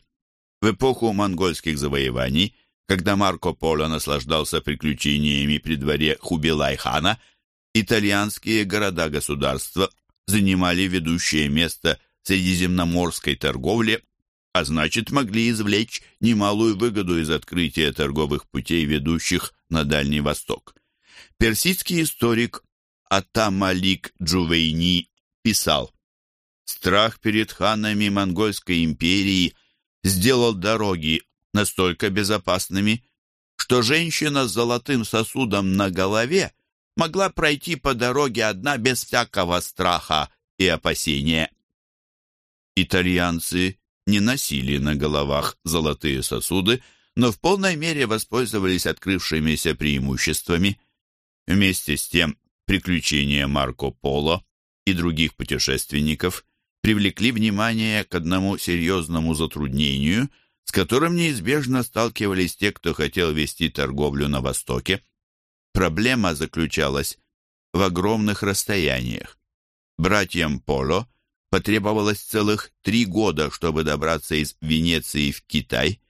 В эпоху монгольских завоеваний, когда Марко Поло наслаждался приключениями при дворе Хубилай-хана, итальянские города-государства занимали ведущее место в средиземноморской торговле, а значит могли извлечь немалую выгоду из открытия торговых путей, ведущих на Дальний Восток. Персидский историк Атамалик Джувейни писал, «Страх перед ханами Монгольской империи сделал дороги настолько безопасными, что женщина с золотым сосудом на голове могла пройти по дороге одна без всякого страха и опасения. Итальянцы не носили на головах золотые сосуды, но в полной мере воспользовались открывшимися преимуществами. Вместе с тем, приключения Марко Поло и других путешественников привлекли внимание к одному серьезному затруднению, с которым неизбежно сталкивались те, кто хотел вести торговлю на Востоке. Проблема заключалась в огромных расстояниях. Братьям Поло потребовалось целых три года, чтобы добраться из Венеции в Китай.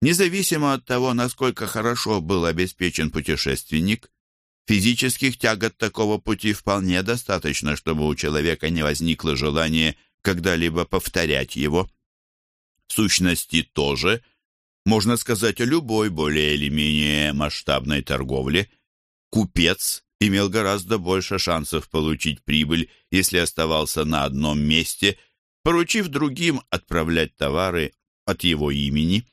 Независимо от того, насколько хорошо был обеспечен путешественник, физических тягот такого пути вполне достаточно, чтобы у человека не возникло желания когда-либо повторять его. В сущности, тоже можно сказать о любой более или менее масштабной торговле. Купец имел гораздо больше шансов получить прибыль, если оставался на одном месте, поручив другим отправлять товары от его имени.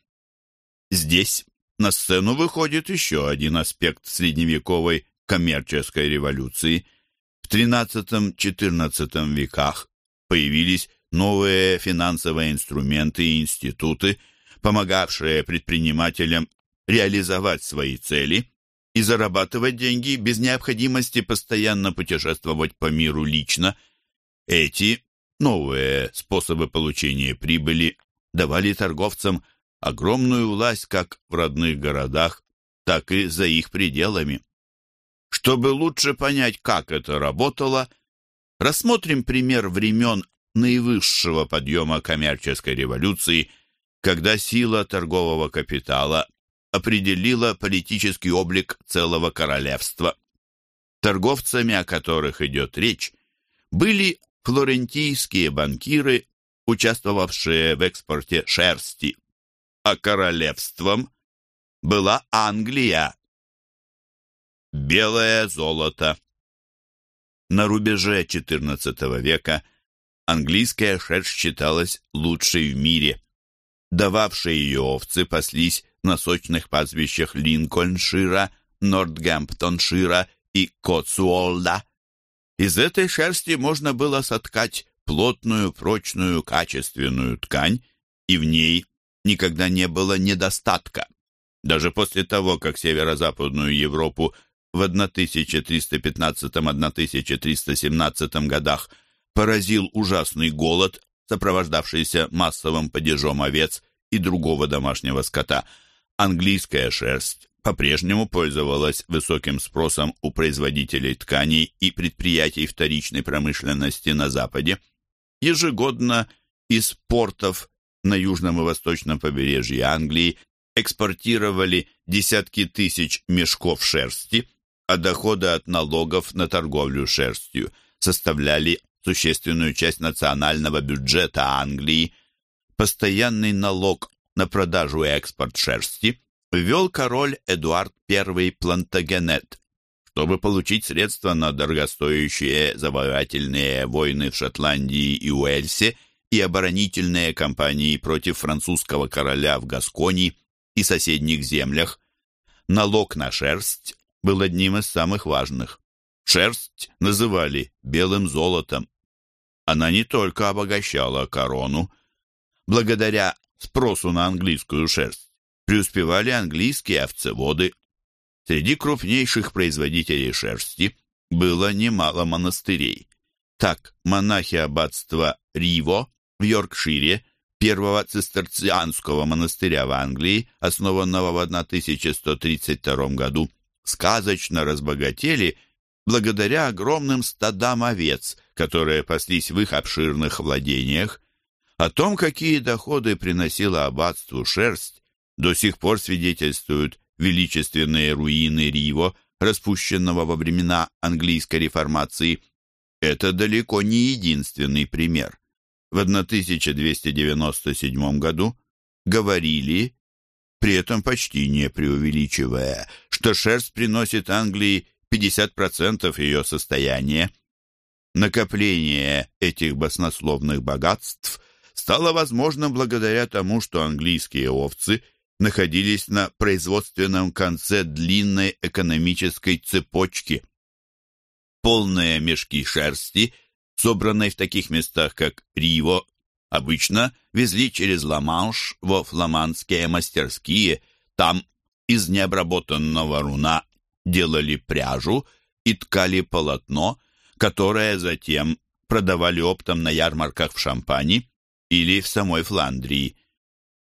Здесь на сцену выходит еще один аспект средневековой коммерческой революции. В XIII-XIV веках появились новые финансовые инструменты и институты, помогавшие предпринимателям реализовать свои цели и зарабатывать деньги без необходимости постоянно путешествовать по миру лично. Эти новые способы получения прибыли давали торговцам огромную власть как в родных городах, так и за их пределами. Чтобы лучше понять, как это работало, рассмотрим пример времен наивысшего подъема коммерческой революции, когда сила торгового капитала определила политический облик целого королевства. Торговцами, о которых идет речь, были флорентийские банкиры, участвовавшие в экспорте шерсти, а королевством была Англия. Белое золото. На рубеже XIV века английская шерсть считалась лучшей в мире. Дававшие ее овцы паслись на сочных пастбищах Линкольншира, Нортгемптоншира и Котсуолда. Из этой шерсти можно было соткать плотную, прочную, качественную ткань, и в ней никогда не было недостатка. Даже после того, как северо-западную Европу в 1315-1317 годах поразил ужасный голод, сопровождавшийся массовым падежом овец и другого домашнего скота, Английская шерсть по-прежнему пользовалась высоким спросом у производителей тканей и предприятий вторичной промышленности на Западе. Ежегодно из портов на южном и восточном побережье Англии экспортировали десятки тысяч мешков шерсти, а доходы от налогов на торговлю шерстью составляли существенную часть национального бюджета Англии. Постоянный налог на продажу и экспорт шерсти ввел король Эдуард I Плантагенет, чтобы получить средства на дорогостоящие завоевательные войны в Шотландии и Уэльсе и оборонительные кампании против французского короля в Гаскони и соседних землях. Налог на шерсть был одним из самых важных. Шерсть называли белым золотом. Она не только обогащала корону. Благодаря спросу на английскую шерсть, преуспевали английские овцеводы. Среди крупнейших производителей шерсти было немало монастырей. Так, монахи аббатства Риво в Йоркшире, первого цистерцианского монастыря в Англии, основанного в 1132 году, сказочно разбогатели благодаря огромным стадам овец, которые паслись в их обширных владениях. О том, какие доходы приносила аббатству шерсть, до сих пор свидетельствуют величественные руины Риво, распущенного во времена английской реформации. Это далеко не единственный пример. В 1297 году говорили, при этом почти не преувеличивая, что шерсть приносит Англии 50% ее состояния. Накопление этих баснословных богатств стало возможным благодаря тому, что английские овцы находились на производственном конце длинной экономической цепочки. полные мешки шерсти, собранной в таких местах, как Риво, обычно везли через Ла-Манш во фламандские мастерские. Там из необработанного руна делали пряжу и ткали полотно, которое затем продавали оптом на ярмарках в Шампани или в самой Фландрии.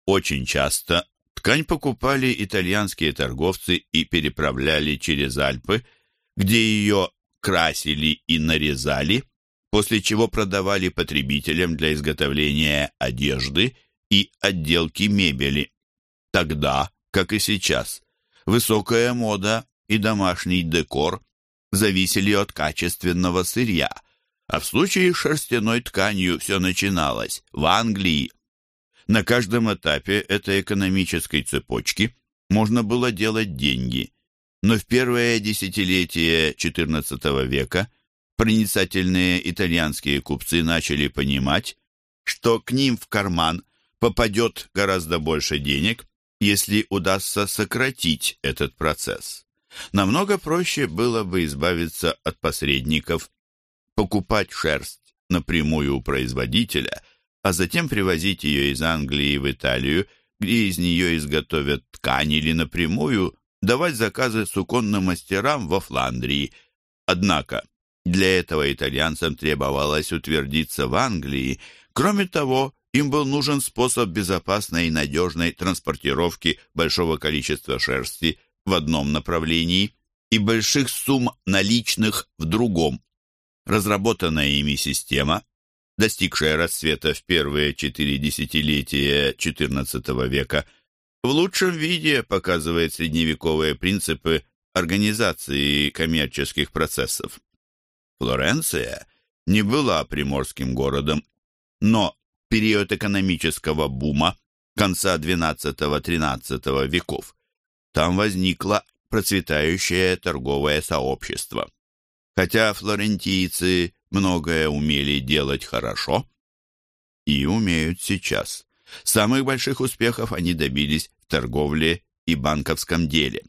Очень часто ткань покупали итальянские торговцы и переправляли через Альпы, где ее красили и нарезали, после чего продавали потребителям для изготовления одежды и отделки мебели. Тогда, как и сейчас, высокая мода и домашний декор зависели от качественного сырья, а в случае с шерстяной тканью все начиналось в Англии. На каждом этапе этой экономической цепочки можно было делать деньги, но в первое десятилетие XIV века проницательные итальянские купцы начали понимать, что к ним в карман попадет гораздо больше денег, если удастся сократить этот процесс. Намного проще было бы избавиться от посредников, покупать шерсть напрямую у производителя, а затем привозить ее из Англии в Италию, где из нее изготовят ткань или напрямую давать заказы суконным мастерам во Фландрии. Однако для этого итальянцам требовалось утвердиться в Англии. Кроме того, им был нужен способ безопасной и надежной транспортировки большого количества шерсти в одном направлении и больших сумм наличных в другом. Разработанная ими система, достигшая расцвета в первые четыре десятилетия XIV века, в лучшем виде показывает средневековые принципы организации коммерческих процессов. Флоренция не была приморским городом, но период экономического бума конца XII-XIII веков там возникло процветающее торговое сообщество. Хотя флорентийцы многое умели делать хорошо и умеют сейчас. Самых больших успехов они добились в торговле и банковском деле.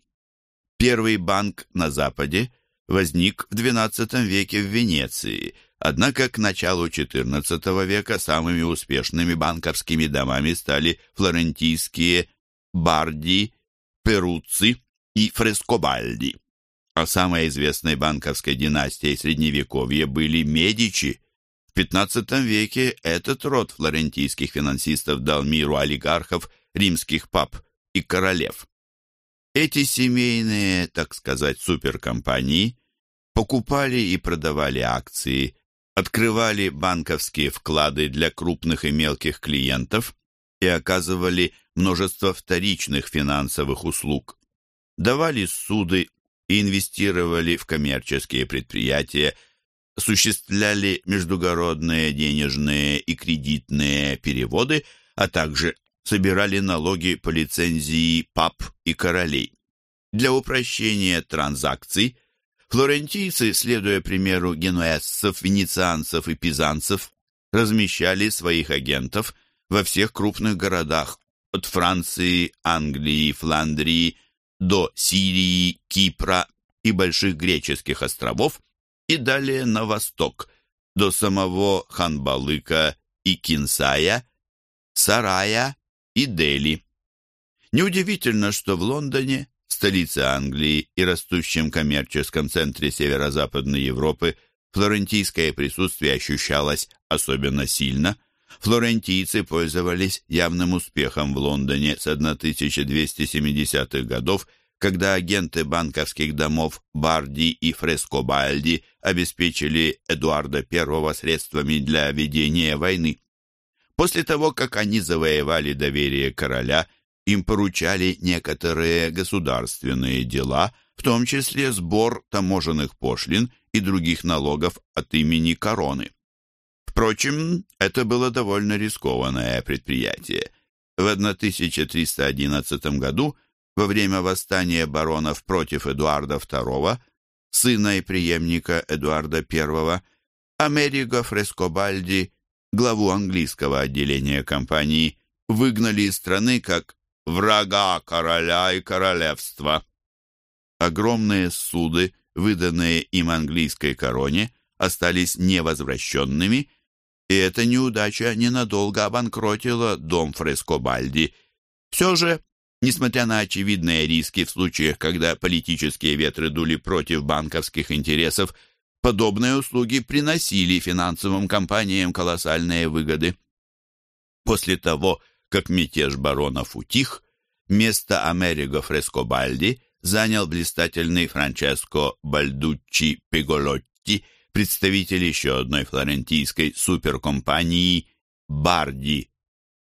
Первый банк на Западе возник в XII веке в Венеции, однако к началу XIV века самыми успешными банковскими домами стали флорентийские Барди, Перуцци и Фрескобальди. А самой известной банковской династией Средневековья были Медичи, в XV веке этот род флорентийских финансистов дал миру олигархов, римских пап и королев. Эти семейные, так сказать, суперкомпании покупали и продавали акции, открывали банковские вклады для крупных и мелких клиентов и оказывали множество вторичных финансовых услуг, давали суды и инвестировали в коммерческие предприятия, осуществляли междугородные денежные и кредитные переводы, а также собирали налоги по лицензии пап и королей. Для упрощения транзакций флорентийцы, следуя примеру генуэзцев, венецианцев и пизанцев, размещали своих агентов во всех крупных городах от Франции, Англии, Фландрии до Сирии, Кипра и больших греческих островов, и далее на восток, до самого Ханбалыка и Кинсая, Сарая и Дели. Неудивительно, что в Лондоне, столице Англии и растущем коммерческом центре северо-западной Европы, флорентийское присутствие ощущалось особенно сильно. Флорентийцы пользовались явным успехом в Лондоне с 1270-х годов когда агенты банковских домов Барди и Фрескобальди обеспечили Эдуарда I средствами для ведения войны. После того, как они завоевали доверие короля, им поручали некоторые государственные дела, в том числе сбор таможенных пошлин и других налогов от имени короны. Впрочем, это было довольно рискованное предприятие. В 1311 году во время восстания баронов против Эдуарда II, сына и преемника Эдуарда I, Америго Фрескобальди, главу английского отделения компании, выгнали из страны как врага короля и королевства. Огромные суды выданные им английской короне, остались невозвращенными, и эта неудача ненадолго обанкротила дом Фрескобальди. Все же, несмотря на очевидные риски в случаях, когда политические ветры дули против банковских интересов, подобные услуги приносили финансовым компаниям колоссальные выгоды. После того, как мятеж баронов утих, место Америго Фрескобальди занял блистательный Франческо Бальдуччи Пеголотти, представитель еще одной флорентийской суперкомпании «Барди».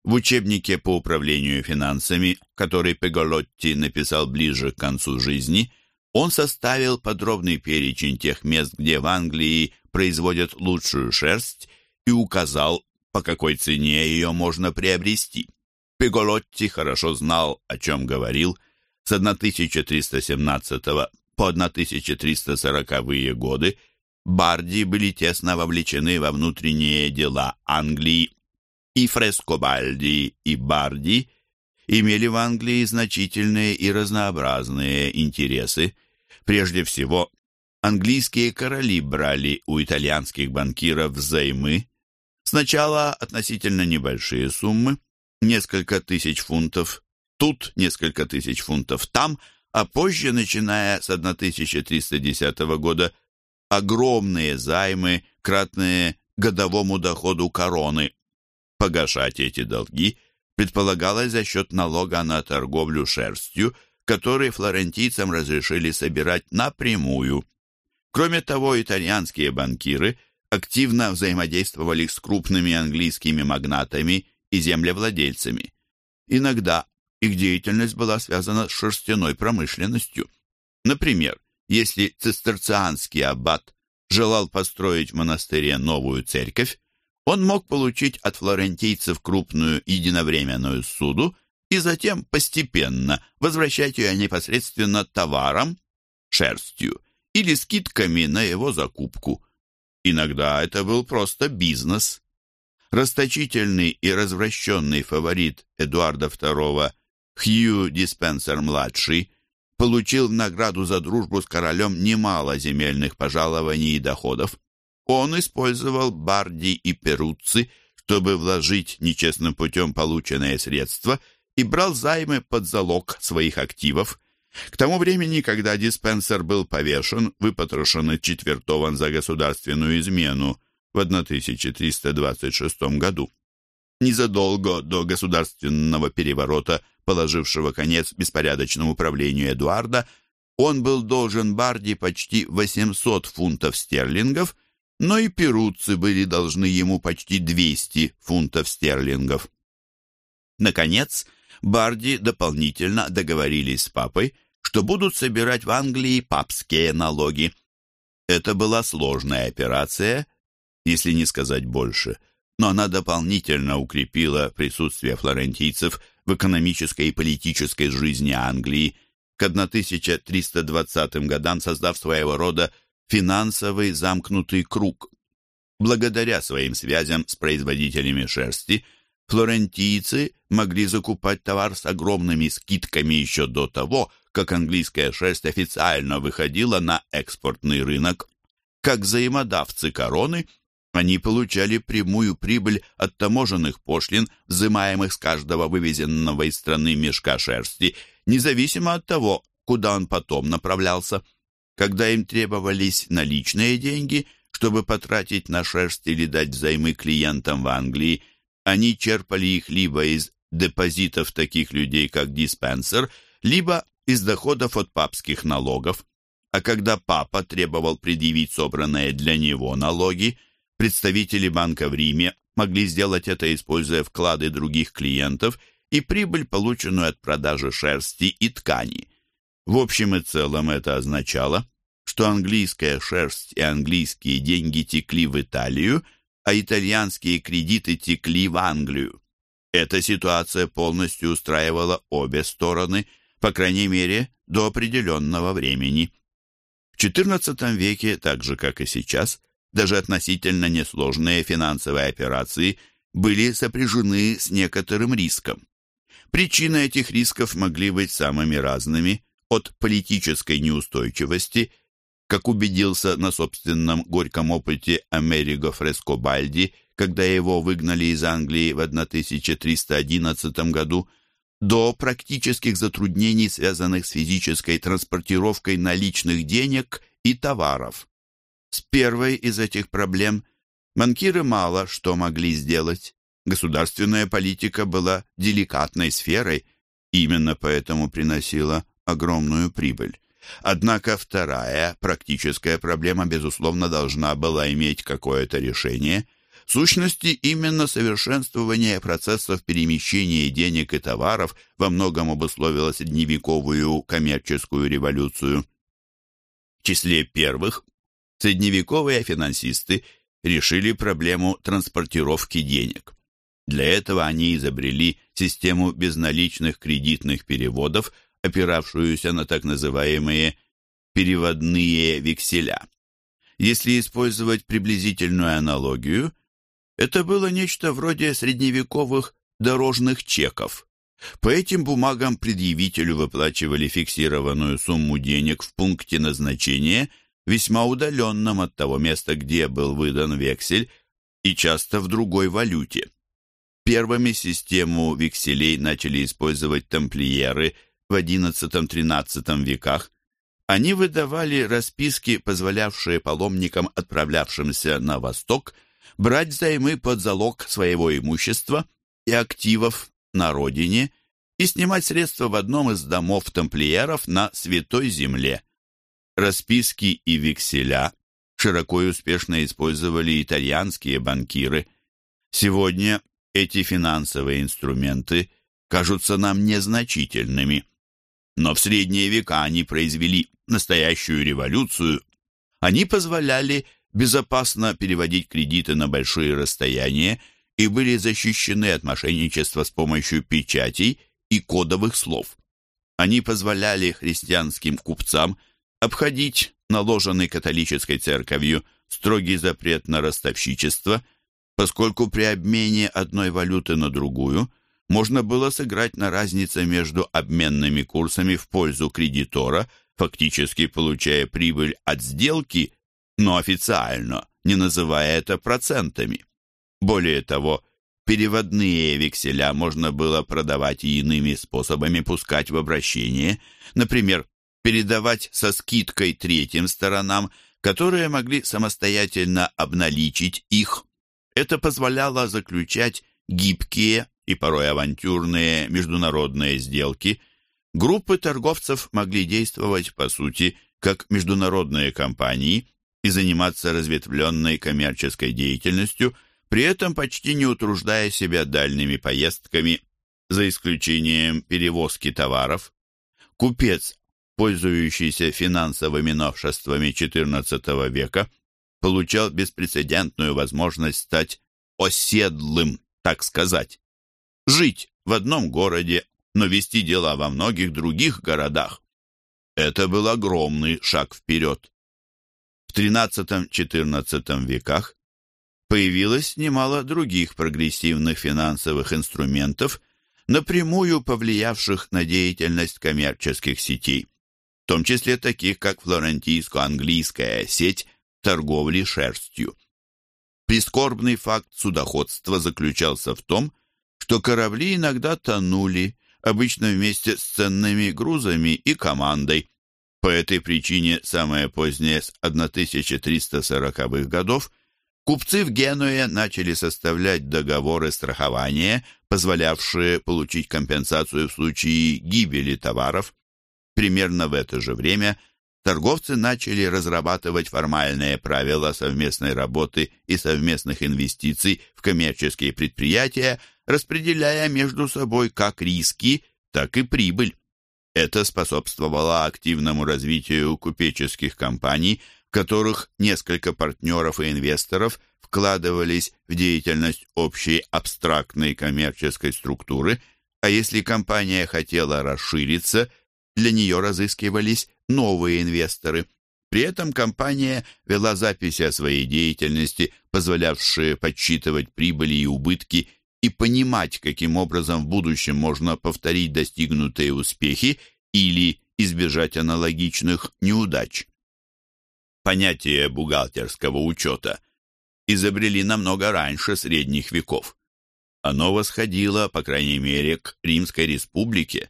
В учебнике по управлению финансами, который Пеголотти написал ближе к концу жизни, он составил подробный перечень тех мест, где в Англии производят лучшую шерсть, и указал, по какой цене ее можно приобрести. Пеголотти хорошо знал, о чем говорил. С 1317 по 1340 годы Барди были тесно вовлечены во внутренние дела Англии. И Фрескобальди, и Барди имели в Англии значительные и разнообразные интересы. Прежде всего, английские короли брали у итальянских банкиров взаймы, сначала относительно небольшие суммы, несколько тысяч фунтов, тут несколько тысяч фунтов, там, а позже, начиная с 1310 года, огромные займы, кратные годовому доходу короны. Погашать эти долги предполагалось за счет налога на торговлю шерстью, который флорентийцам разрешили собирать напрямую. Кроме того, итальянские банкиры активно взаимодействовали с крупными английскими магнатами и землевладельцами. Иногда их деятельность была связана с шерстяной промышленностью. Например, если цистерцианский аббат желал построить в монастыре новую церковь, он мог получить от флорентийцев крупную единовременную суду и затем постепенно возвращать ее непосредственно товаром, шерстью или скидками на его закупку. Иногда это был просто бизнес. Расточительный и развращенный фаворит Эдуарда II Хью Диспенсер-младший получил в награду за дружбу с королем немало земельных пожалований и доходов. Он использовал Барди и Перуцци, чтобы вложить нечестным путем полученные средства и брал займы под залог своих активов. К тому времени, когда Диспенсер был повешен, выпотрошен и четвертован за государственную измену в 1326 году, незадолго до государственного переворота, положившего конец беспорядочному правлению Эдуарда, он был должен Барди почти 800 фунтов стерлингов, но и перуцы были должны ему почти 200 фунтов стерлингов. Наконец, Барди дополнительно договорились с папой, что будут собирать в Англии папские налоги. Это была сложная операция, если не сказать больше – но она дополнительно укрепила присутствие флорентийцев в экономической и политической жизни Англии, к 1320 годам создав своего рода финансовый замкнутый круг. Благодаря своим связям с производителями шерсти, флорентийцы могли закупать товар с огромными скидками еще до того, как английская шерсть официально выходила на экспортный рынок. Как взаимодавцы короны – они получали прямую прибыль от таможенных пошлин, взимаемых с каждого вывезенного из страны мешка шерсти, независимо от того, куда он потом направлялся. Когда им требовались наличные деньги, чтобы потратить на шерсть или дать взаймы клиентам в Англии, они черпали их либо из депозитов таких людей, как диспенсер, либо из доходов от папских налогов. А когда папа требовал предъявить собранные для него налоги, Представители банка в Риме могли сделать это, используя вклады других клиентов и прибыль, полученную от продажи шерсти и ткани. В общем и целом это означало, что английская шерсть и английские деньги текли в Италию, а итальянские кредиты текли в Англию. Эта ситуация полностью устраивала обе стороны, по крайней мере, до определенного времени. В XIV веке, так же как и сейчас, даже относительно несложные финансовые операции были сопряжены с некоторым риском. Причины этих рисков могли быть самыми разными, от политической неустойчивости как убедился на собственном горьком опыте Америго Фрескобальди, когда его выгнали из Англии в 1311 году, до практических затруднений, связанных с физической транспортировкой наличных денег и товаров. С первой из этих проблем банкиры мало что могли сделать. Государственная политика была деликатной сферой, именно поэтому приносила огромную прибыль. Однако вторая практическая проблема, безусловно, должна была иметь какое-то решение. В сущности, именно совершенствование процессов перемещения денег и товаров во многом обусловило средневековую коммерческую революцию. В числе первых средневековые финансисты решили проблему транспортировки денег. Для этого они изобрели систему безналичных кредитных переводов, опиравшуюся на так называемые переводные векселя. Если использовать приблизительную аналогию, это было нечто вроде средневековых дорожных чеков. По этим бумагам предъявителю выплачивали фиксированную сумму денег в пункте назначения, весьма удаленном от того места, где был выдан вексель, и часто в другой валюте. Первыми систему векселей начали использовать тамплиеры в XI-XIII веках. Они выдавали расписки, позволявшие паломникам, отправлявшимся на восток, брать взаймы под залог своего имущества и активов на родине и снимать средства в одном из домов тамплиеров на Святой Земле. Расписки и векселя широко и успешно использовали итальянские банкиры. Сегодня эти финансовые инструменты кажутся нам незначительными. Но в средние века они произвели настоящую революцию. Они позволяли безопасно переводить кредиты на большие расстояния и были защищены от мошенничества с помощью печатей и кодовых слов. Они позволяли христианским купцам обходить наложенный католической церковью строгий запрет на ростовщичество, поскольку при обмене одной валюты на другую можно было сыграть на разнице между обменными курсами в пользу кредитора, фактически получая прибыль от сделки, но официально, не называя это процентами. Более того, переводные векселя можно было продавать и иными способами пускать в обращение, например, передавать со скидкой третьим сторонам, которые могли самостоятельно обналичить их. Это позволяло заключать гибкие и порой авантюрные международные сделки. Группы торговцев могли действовать, по сути, как международные компании и заниматься разветвленной коммерческой деятельностью, при этом почти не утруждая себя дальними поездками, за исключением перевозки товаров. Купец пользующийся финансовыми новшествами XIV века, получал беспрецедентную возможность стать оседлым, так сказать. Жить в одном городе, но вести дела во многих других городах. Это был огромный шаг вперед. В XIII-XIV веках появилось немало других прогрессивных финансовых инструментов, напрямую повлиявших на деятельность коммерческих сетей в том числе таких, как флорентийско-английская сеть торговли шерстью. Прискорбный факт судоходства заключался в том, что корабли иногда тонули, обычно вместе с ценными грузами и командой. По этой причине самое позднее с 1340-х годов купцы в Генуе начали составлять договоры страхования, позволявшие получить компенсацию в случае гибели товаров. Примерно в это же время торговцы начали разрабатывать формальные правила совместной работы и совместных инвестиций в коммерческие предприятия, распределяя между собой как риски, так и прибыль. Это способствовало активному развитию купеческих компаний, в которых несколько партнеров и инвесторов вкладывались в деятельность общей абстрактной коммерческой структуры, а если компания хотела расшириться – для нее разыскивались новые инвесторы. При этом компания вела записи о своей деятельности, позволявшие подсчитывать прибыли и убытки и понимать, каким образом в будущем можно повторить достигнутые успехи или избежать аналогичных неудач. понятие бухгалтерского учета изобрели намного раньше средних веков. Оно восходило, по крайней мере, к Римской республике,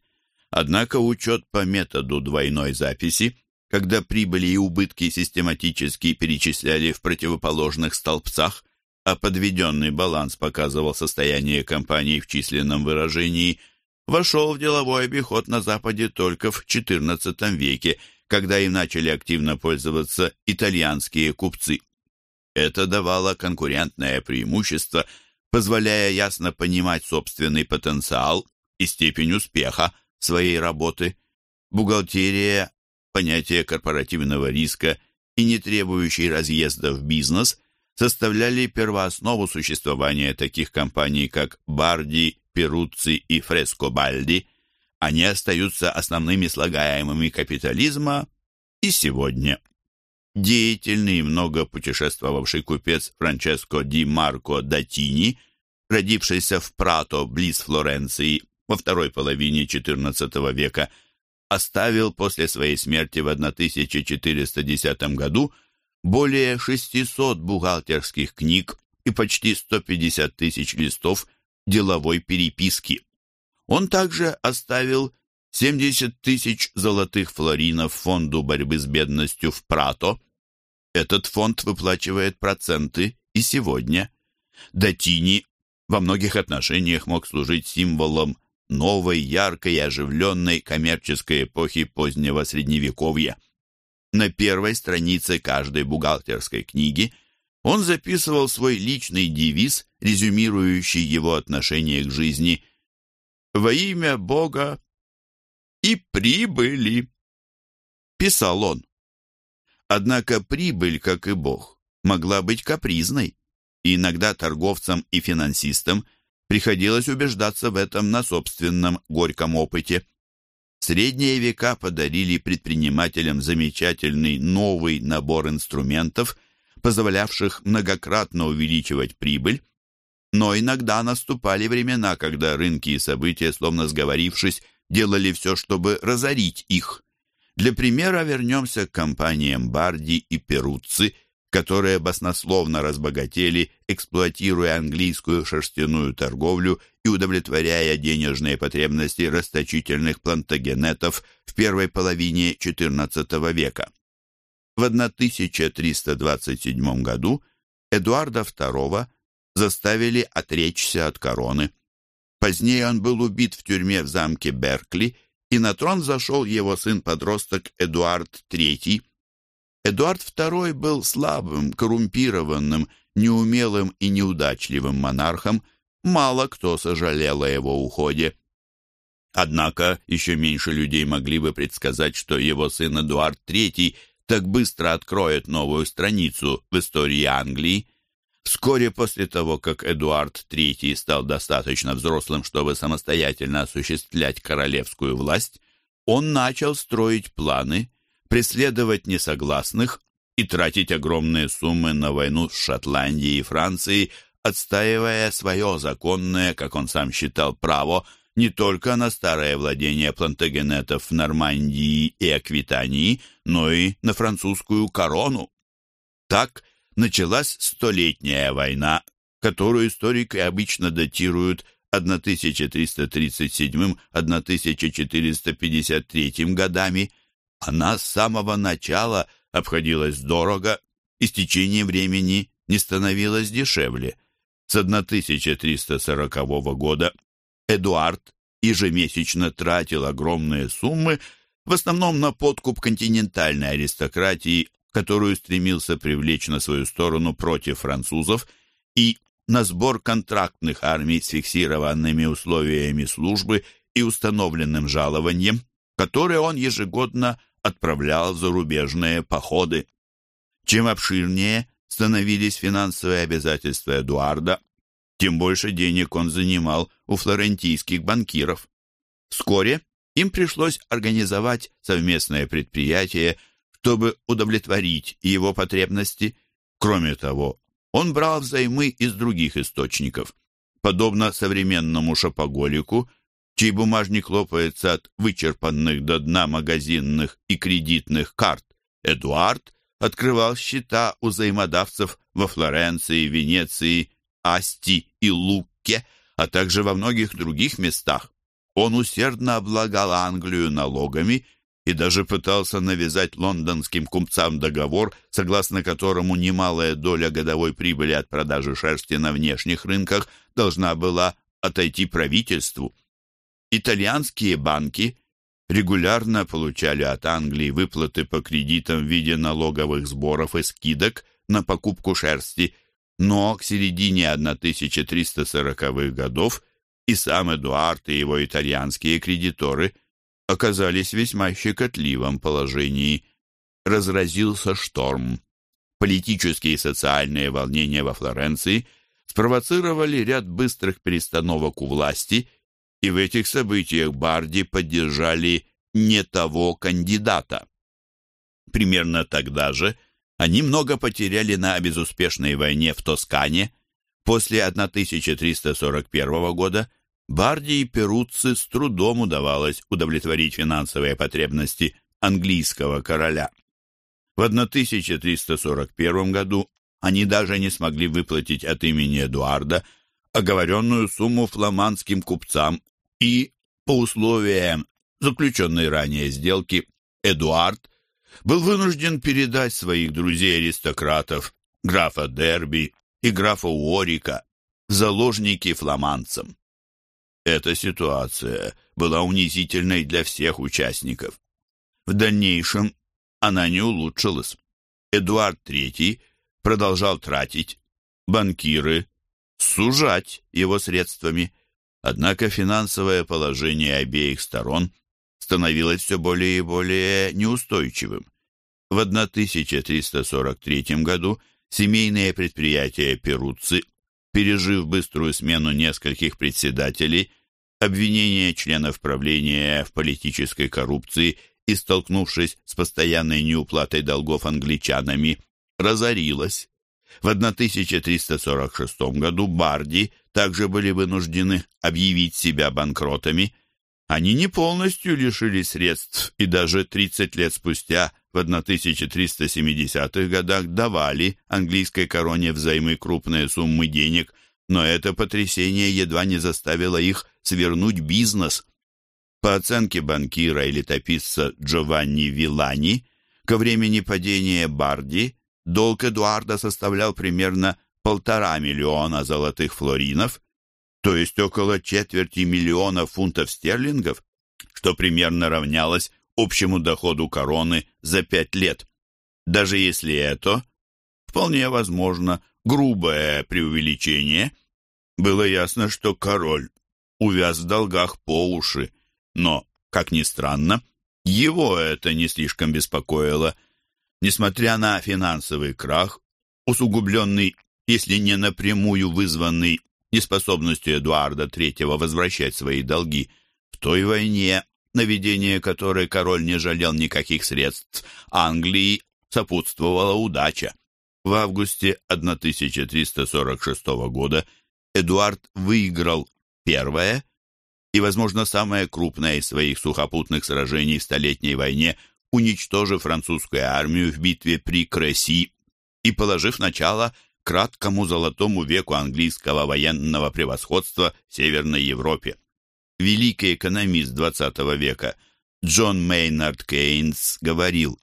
однако учет по методу двойной записи, когда прибыли и убытки систематически перечисляли в противоположных столбцах, а подведенный баланс показывал состояние компании в численном выражении, вошел в деловой обиход на Западе только в XIV веке, когда им начали активно пользоваться итальянские купцы. Это давало конкурентное преимущество, позволяя ясно понимать собственный потенциал и степень успеха своей работы. Бухгалтерия, понятие корпоративного риска и не требующий разъезда в бизнес составляли первооснову существования таких компаний, как Барди, Перуцци и Фрескобальди. Они остаются основными слагаемыми капитализма и сегодня. Деятельный и много путешествовавший купец Франческо ди Марко Датини, родившийся в Прато, близ Флоренции, во второй половине XIV века, оставил после своей смерти в 1410 году более 600 бухгалтерских книг и почти 150 тысяч листов деловой переписки. Он также оставил 70 тысяч золотых флоринов фонду борьбы с бедностью в Прато. Этот фонд выплачивает проценты и сегодня. Датини во многих отношениях мог служить символом новой, яркой и оживленной коммерческой эпохи позднего Средневековья. На первой странице каждой бухгалтерской книги он записывал свой личный девиз, резюмирующий его отношение к жизни «Во имя Бога и прибыли», — писал он. Однако прибыль, как и Бог, могла быть капризной, и иногда торговцам и финансистам приходилось убеждаться в этом на собственном горьком опыте. Средние века подарили предпринимателям замечательный новый набор инструментов, позволявших многократно увеличивать прибыль, но иногда наступали времена, когда рынки и события, словно сговорившись, делали все, чтобы разорить их. Для примера вернемся к компаниям Барди и Перуцци, которые баснословно разбогатели, эксплуатируя английскую шерстяную торговлю и удовлетворяя денежные потребности расточительных плантагенетов в первой половине XIV века. В 1327 году Эдуарда II заставили отречься от короны. Позднее он был убит в тюрьме в замке Беркли, и на трон зашел его сын-подросток Эдуард III. Эдуард II был слабым, коррумпированным, неумелым и неудачливым монархом, мало кто сожалел о его уходе. Однако еще меньше людей могли бы предсказать, что его сын Эдуард III так быстро откроет новую страницу в истории Англии. Вскоре после того, как Эдуард III стал достаточно взрослым, чтобы самостоятельно осуществлять королевскую власть, он начал строить планы, преследовать несогласных и тратить огромные суммы на войну с Шотландией и Францией, отстаивая свое законное, как он сам считал, право не только на старое владение плантагенетов в Нормандии и Аквитании, но и на французскую корону. Так, началась Столетняя война, которую историки обычно датируют 1337-1453 годами. Она с самого начала обходилась дорого и с течением времени не становилась дешевле. С 1340 года Эдуард ежемесячно тратил огромные суммы в основном на подкуп континентальной аристократии которую стремился привлечь на свою сторону против французов, и на сбор контрактных армий с фиксированными условиями службы и установленным жалованием, которые он ежегодно отправлял в зарубежные походы. Чем обширнее становились финансовые обязательства Эдуарда, тем больше денег он занимал у флорентийских банкиров. Вскоре им пришлось организовать совместное предприятие чтобы удовлетворить его потребности. Кроме того, он брал взаймы из других источников. Подобно современному шопоголику, чей бумажник лопается от вычерпанных до дна магазинных и кредитных карт, Эдуард открывал счета у взаимодавцев во Флоренции, Венеции, Асти и Лукке, а также во многих других местах. Он усердно облагал Англию налогами и даже пытался навязать лондонским купцам договор, согласно которому немалая доля годовой прибыли от продажи шерсти на внешних рынках должна была отойти правительству. Итальянские банки регулярно получали от Англии выплаты по кредитам в виде налоговых сборов и скидок на покупку шерсти, но к середине 1340-х годов и сам Эдуард и его итальянские кредиторы оказались в весьма щекотливом положении. Разразился шторм. Политические и социальные волнения во Флоренции спровоцировали ряд быстрых перестановок у власти, и в этих событиях Барди поддержали не того кандидата. Примерно тогда же они много потеряли на безуспешной войне в Тоскане. После 1341 года Барди и Перуцци с трудом удавалось удовлетворить финансовые потребности английского короля. В 1341 году они даже не смогли выплатить от имени Эдуарда оговоренную сумму фламандским купцам и, по условиям заключенной ранее сделки, Эдуард был вынужден передать своих друзей-аристократов, графа Дерби и графа Уорика, в заложники фламандцам. Эта ситуация была унизительной для всех участников. В дальнейшем она не улучшилась. Эдуард III продолжал тратить, банкиры сужать его средствами. Однако финансовое положение обеих сторон становилось все более и более неустойчивым. В 1343 году семейные предприятия Перуцци пережив быструю смену нескольких председателей, обвинения членов правления в политической коррупции и столкнувшись с постоянной неуплатой долгов англичанами, разорилась. В 1346 году Барди также были вынуждены объявить себя банкротами. Они не полностью лишились средств и даже 30 лет спустя в 1370-х годах давали английской короне взаймы крупные суммы денег, но это потрясение едва не заставило их свернуть бизнес. По оценке банкира и летописца Джованни Вилани, ко времени падения Барди долг Эдуарда составлял примерно полтора миллиона золотых флоринов, то есть около четверти миллиона фунтов стерлингов, что примерно равнялось общему доходу короны за пять лет. Даже если это, вполне возможно, грубое преувеличение, было ясно, что король увяз в долгах по уши, но, как ни странно, его это не слишком беспокоило. Несмотря на финансовый крах, усугубленный, если не напрямую вызванный неспособностью Эдуарда III возвращать свои долги, в той войне на ведение которой король не жалел никаких средств, Англии сопутствовала удача. В августе 1346 года Эдуард выиграл первое и, возможно, самое крупное из своих сухопутных сражений в Столетней войне, уничтожив французскую армию в битве при Креси и положив начало краткому золотому веку английского военного превосходства в Северной Европе великий экономист XX века Джон Мейнард Кейнс говорил,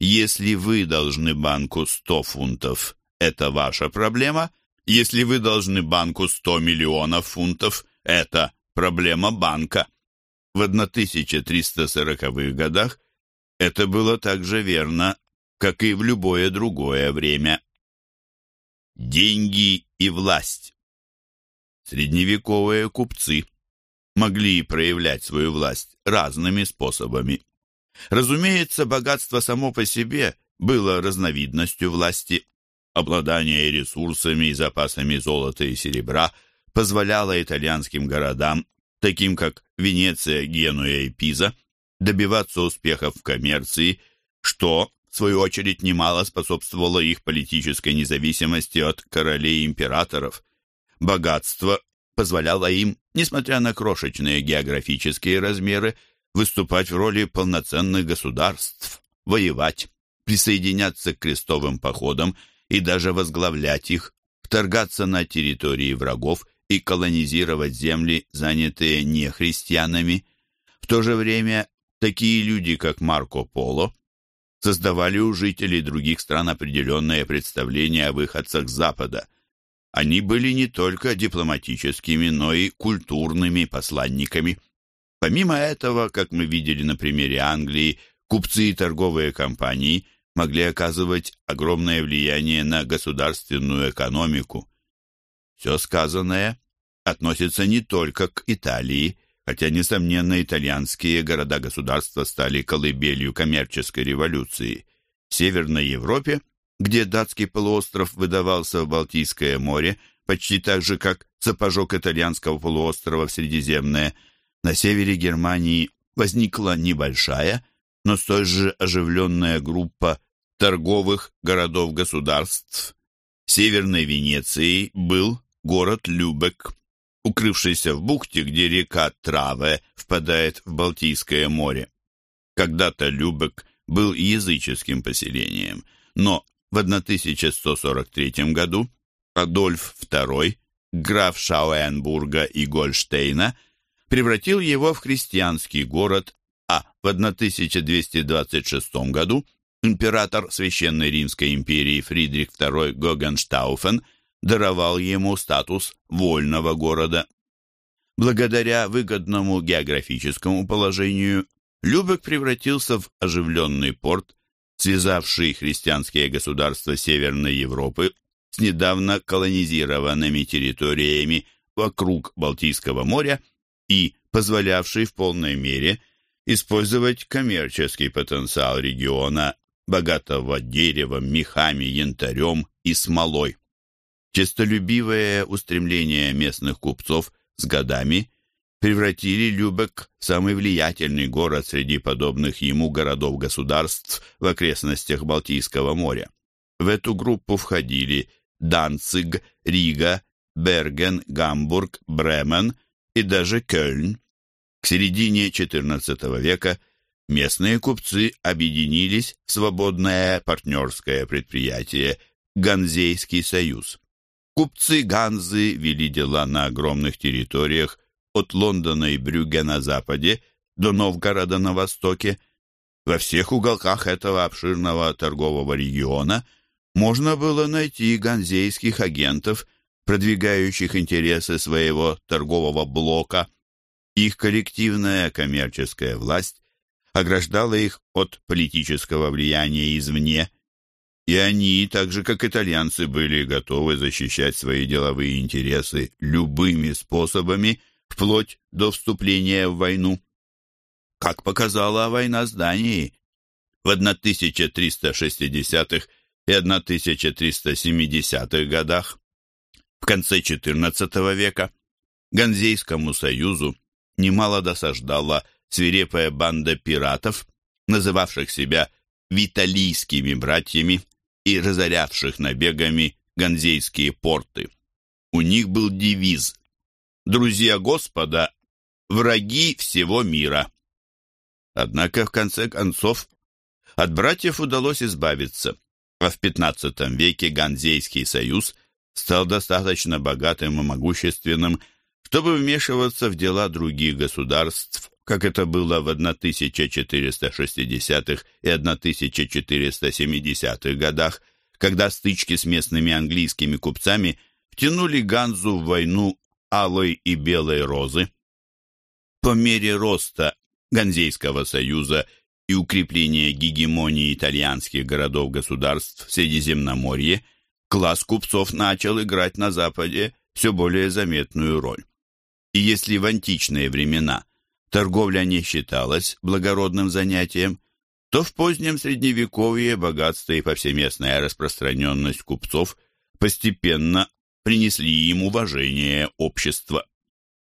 «Если вы должны банку 100 фунтов, это ваша проблема. Если вы должны банку 100 миллионов фунтов, это проблема банка». В 1340-х годах это было так же верно, как и в любое другое время. Деньги и власть. Средневековые купцы – могли проявлять свою власть разными способами. Разумеется, богатство само по себе было разновидностью власти. Обладание ресурсами и запасами золота и серебра позволяло итальянским городам, таким как Венеция, Генуя и Пиза, добиваться успехов в коммерции, что, в свою очередь, немало способствовало их политической независимости от королей и императоров. Богатство позволяло им, несмотря на крошечные географические размеры, выступать в роли полноценных государств, воевать. присоединяться к крестовым походам и даже возглавлять их, вторгаться на территории врагов и колонизировать земли, занятые нехристианами. В то же время такие люди, как Марко Поло, создавали у жителей других стран определенное представление о выходцах Запада. Они были не только дипломатическими, но и культурными посланниками. Помимо этого, как мы видели на примере Англии, купцы и торговые компании могли оказывать огромное влияние на государственную экономику. Все сказанное относится не только к Италии, хотя, несомненно, итальянские города-государства стали колыбелью коммерческой революции. В Северной Европе, где датский полуостров выдавался в Балтийское море, почти так же, как сапожок итальянского полуострова в Средиземное, на севере Германии возникла небольшая, но столь же оживленная группа торговых городов-государств. Северной Венецией был город Любек, укрывшийся в бухте, где река Траве впадает в Балтийское море. Когда-то Любек был языческим поселением, но в 1143 году Адольф II, граф Шауенбурга и Гольштейна, превратил его в христианский город, а в 1226 году император Священной Римской империи Фридрих II Гогенштауфен даровал ему статус вольного города. Благодаря выгодному географическому положению Любек превратился в оживленный порт, связавший христианские государства Северной Европы с недавно колонизированными территориями вокруг Балтийского моря и позволявший в полной мере использовать коммерческий потенциал региона богатого деревом, мехами, янтарем и смолой. Честолюбивое устремление местных купцов с годами превратили Любек в самый влиятельный город среди подобных ему городов-государств в окрестностях Балтийского моря. В эту группу входили Данциг, Рига, Берген, Гамбург, Бремен и даже Кёльн. К середине XIV века – местные купцы объединились в свободное партнерское предприятие «Ганзейский союз». Купцы Ганзы вели дела на огромных территориях от Лондона и Брюгге на западе до Новгорода на востоке. Во всех уголках этого обширного торгового региона можно было найти ганзейских агентов, продвигающих интересы своего торгового блока. Их коллективная коммерческая власть ограждала их от политического влияния извне, и они, так же как итальянцы, были готовы защищать свои деловые интересы любыми способами, вплоть до вступления в войну. Как показала война с Данией, в 1360-х и 1370-х годах, в конце XIV века, Ганзейскому союзу немало досаждала свирепая банда пиратов, называвших себя «виталийскими братьями» и разорявших набегами ганзейские порты. У них был девиз «Друзья Господа, враги всего мира». Однако, в конце концов, от братьев удалось избавиться, а в XV веке Ганзейский союз стал достаточно богатым и могущественным, чтобы вмешиваться в дела других государств как это было в 1460-х и 1470-х годах, когда стычки с местными английскими купцами втянули Ганзу в войну алой и белой розы. По мере роста Ганзейского союза и укрепления гегемонии итальянских городов-государств в Средиземноморье, класс купцов начал играть на Западе все более заметную роль. И если в античные времена – торговля не считалась благородным занятием, то в позднем Средневековье богатство и повсеместная распространенность купцов постепенно принесли им уважение общества.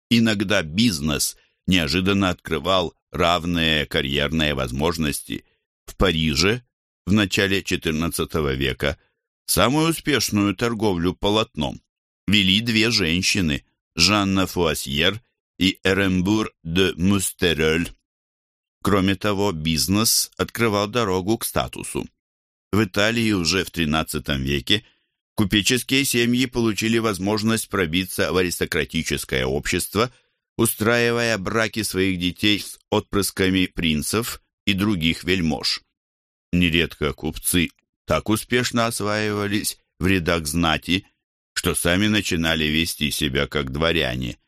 Иногда бизнес неожиданно открывал равные карьерные возможности. В Париже в начале XIV века самую успешную торговлю полотном вели две женщины – Жанна Фуасьер и Эрембур де Мустерель. Кроме того, бизнес открывал дорогу к статусу. В Италии уже в XIII веке купеческие семьи получили возможность пробиться в аристократическое общество, устраивая браки своих детей с отпрысками принцев и других вельмож. Нередко купцы так успешно осваивались в рядах знати, что сами начинали вести себя как дворяне.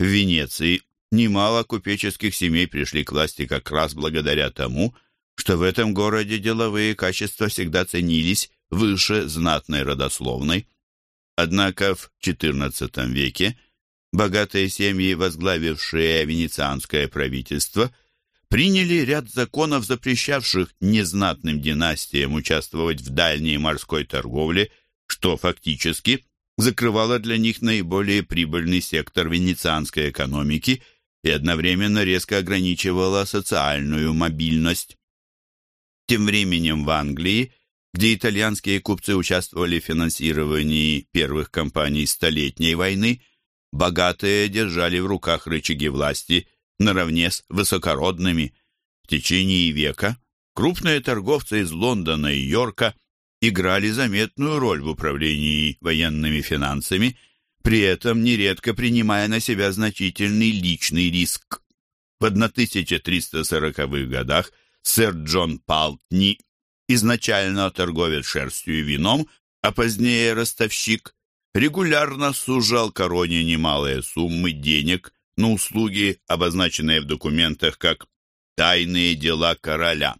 В Венеции немало купеческих семей пришли к власти как раз благодаря тому, что в этом городе деловые качества всегда ценились выше знатной родословной. Однако в XIV веке богатые семьи, возглавившие венецианское правительство, приняли ряд законов, запрещавших незнатным династиям участвовать в дальней морской торговле, что фактически закрывало для них наиболее прибыльный сектор венецианской экономики и одновременно резко ограничивало социальную мобильность. Тем временем в Англии, где итальянские купцы участвовали в финансировании первых кампаний Столетней войны, богатые держали в руках рычаги власти наравне с высокородными. В течение века крупные торговцы из Лондона и Йорка играли заметную роль в управлении военными финансами, при этом нередко принимая на себя значительный личный риск. В 1340-х годах сэр Джон Палтни, изначально торговец шерстью и вином, а позднее ростовщик, регулярно сужал короне немалые суммы денег на услуги, обозначенные в документах как «тайные дела короля».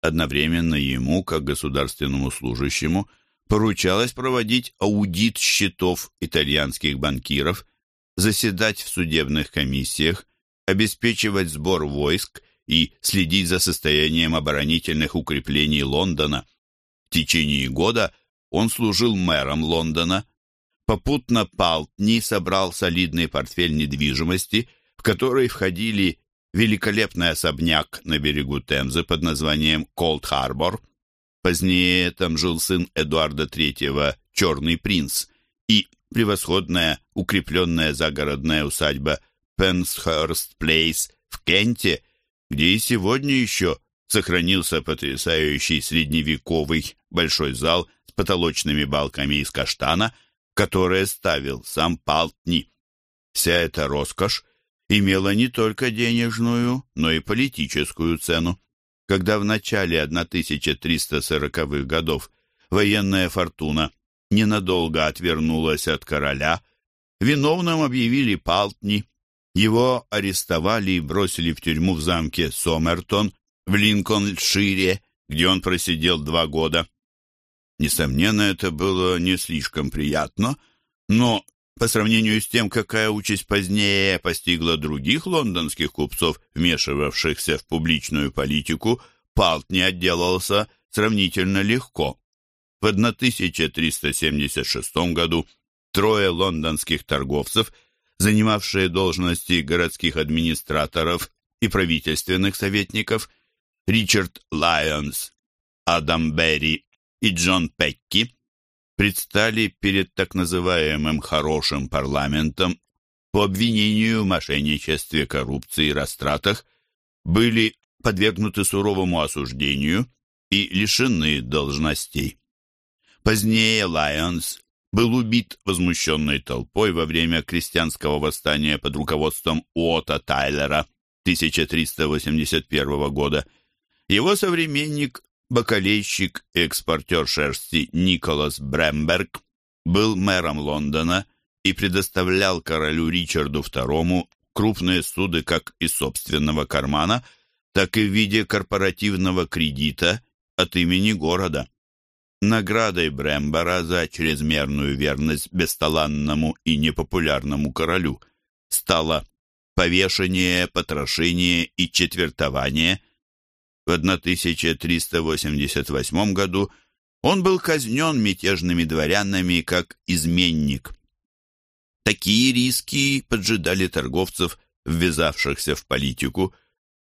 Одновременно ему, как государственному служащему, поручалось проводить аудит счетов итальянских банкиров, заседать в судебных комиссиях, обеспечивать сбор войск и следить за состоянием оборонительных укреплений Лондона. В течение года он служил мэром Лондона. Попутно Палтни собрал солидный портфель недвижимости, в который входили великолепный особняк на берегу Темзы под названием Колд-Харбор. Позднее там жил сын Эдуарда III, Черный принц, и превосходная укрепленная загородная усадьба Пенсхерст Плейс в Кенте, где и сегодня еще сохранился потрясающий средневековый большой зал с потолочными балками из каштана, которые ставил сам Палтни. Вся эта роскошь имела не только денежную, но и политическую цену. Когда в начале 1340-х годов военная фортуна ненадолго отвернулась от короля, виновным объявили Палтни. Его арестовали и бросили в тюрьму в замке Сомертон в Линкольншире, где он просидел два года. Несомненно, это было не слишком приятно, но по сравнению с тем, какая участь позднее постигла других лондонских купцов, вмешивавшихся в публичную политику, Палт не отделался сравнительно легко. В 1376 году трое лондонских торговцев, занимавшие должности городских администраторов и правительственных советников, Ричард Лайонс, Адам Берри и Джон Пекки, предстали перед так называемым «хорошим парламентом» по обвинению в мошенничестве, коррупции и растратах, были подвергнуты суровому осуждению и лишены должностей. Позднее Лайонс был убит возмущенной толпой во время крестьянского восстания под руководством Уота Тайлера 1381 года. Его современник бакалейщик и экспортер шерсти Николас Бремберг был мэром Лондона и предоставлял королю Ричарду II крупные суды как из собственного кармана, так и в виде корпоративного кредита от имени города. Наградой Брембера за чрезмерную верность бесталанному и непопулярному королю стало повешение, потрошение и четвертование – в 1388 году он был казнен мятежными дворянами как изменник. Такие риски поджидали торговцев, ввязавшихся в политику.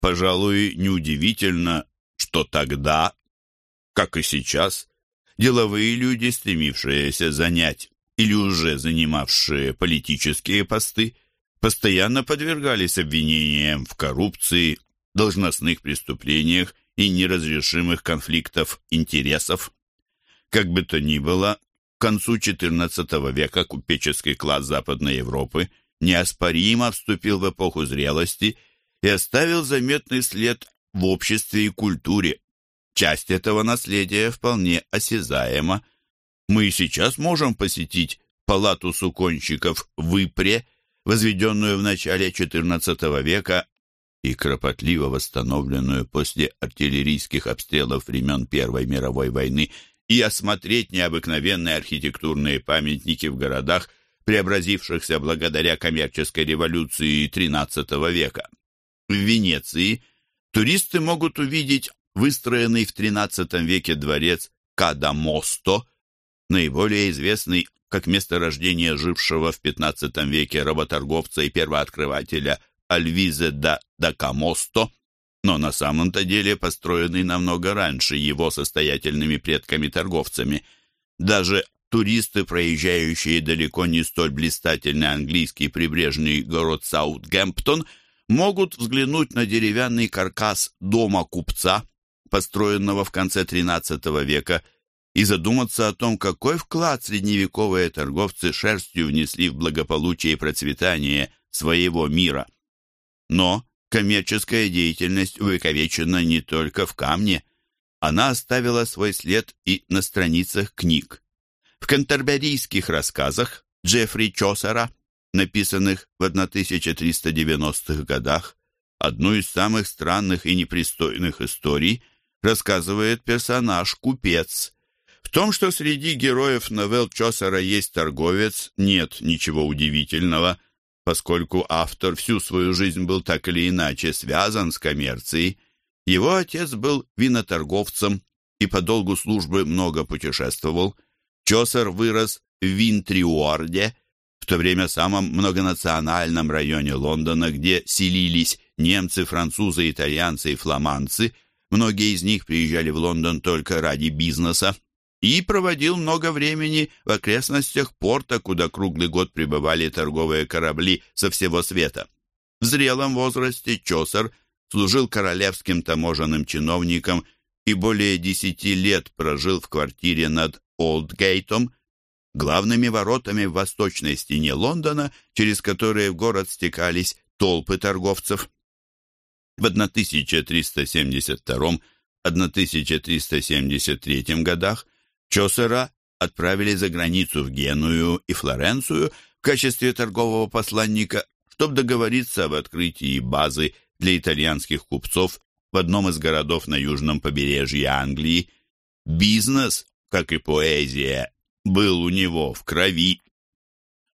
Пожалуй, неудивительно, что тогда, как и сейчас, деловые люди, стремившиеся занять или уже занимавшие политические посты, постоянно подвергались обвинениям в коррупции, должностных преступлениях и неразрешимых конфликтов интересов. Как бы то ни было, к концу XIV века купеческий класс Западной Европы неоспоримо вступил в эпоху зрелости и оставил заметный след в обществе и культуре. Часть этого наследия вполне осязаема. Мы и сейчас можем посетить палату суконщиков в Ипре, возведенную в начале XIV века и кропотливо восстановленную после артиллерийских обстрелов времен Первой мировой войны, и осмотреть необыкновенные архитектурные памятники в городах, преобразившихся благодаря коммерческой революции XIII века. В Венеции туристы могут увидеть выстроенный в XIII веке дворец Кадамосто, наиболее известный как место рождения жившего в XV веке работорговца и первооткрывателя Альвизе да Дакамосто, но на самом-то деле построенный намного раньше его состоятельными предками-торговцами. Даже туристы, проезжающие далеко не столь блистательный английский прибрежный город Саутгемптон, могут взглянуть на деревянный каркас дома купца, построенного в конце XIII века, и задуматься о том, какой вклад средневековые торговцы шерстью внесли в благополучие и процветание своего мира. Но коммерческая деятельность увековечена не только в камне, она оставила свой след и на страницах книг. В кантерберийских рассказах Джеффри Чосера, написанных в 1390-х годах, одну из самых странных и непристойных историй рассказывает персонаж-купец, в том, что среди героев новелл Чосера есть торговец, нет ничего удивительного, поскольку автор всю свою жизнь был так или иначе связан с коммерцией. Его отец был виноторговцем и по долгу службы много путешествовал. Чосер вырос в Винтриуарде, в то время самом многонациональном районе Лондона, где селились немцы, французы, итальянцы и фламандцы. Многие из них приезжали в Лондон только ради бизнеса и проводил много времени в окрестностях порта, куда круглый год прибывали торговые корабли со всего света. В зрелом возрасте Чосер служил королевским таможенным чиновником и более десяти лет прожил в квартире над Олдгейтом, главными воротами в восточной стене Лондона, через которые в город стекались толпы торговцев. В 1372-1373 годах Чосера отправили за границу в Геную и Флоренцию в качестве торгового посланника, чтобы договориться об открытии базы для итальянских купцов в одном из городов на южном побережье Англии. Бизнес, как и поэзия, был у него в крови.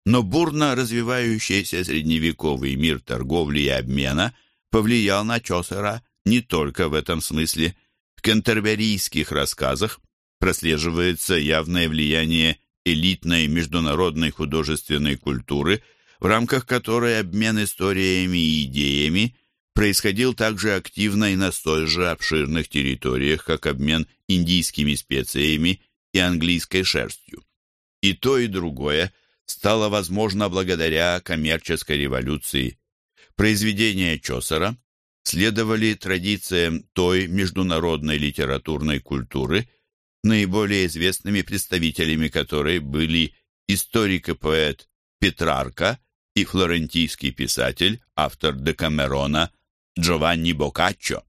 Но бурно развивающийся средневековый мир торговли и обмена повлиял на Чосера не только в этом смысле. В кентерберийских рассказах прослеживается явное влияние элитной международной художественной культуры, в рамках которой обмен историями и идеями происходил также активно и на столь же обширных территориях, как обмен индийскими специями и английской шерстью. И то, и другое стало возможно благодаря коммерческой революции. Произведения Чосера следовали традициям той международной литературной культуры – наиболее известными представителями которой были историк и поэт Петрарка и флорентийский писатель, автор Декамерона Джованни Боккаччо.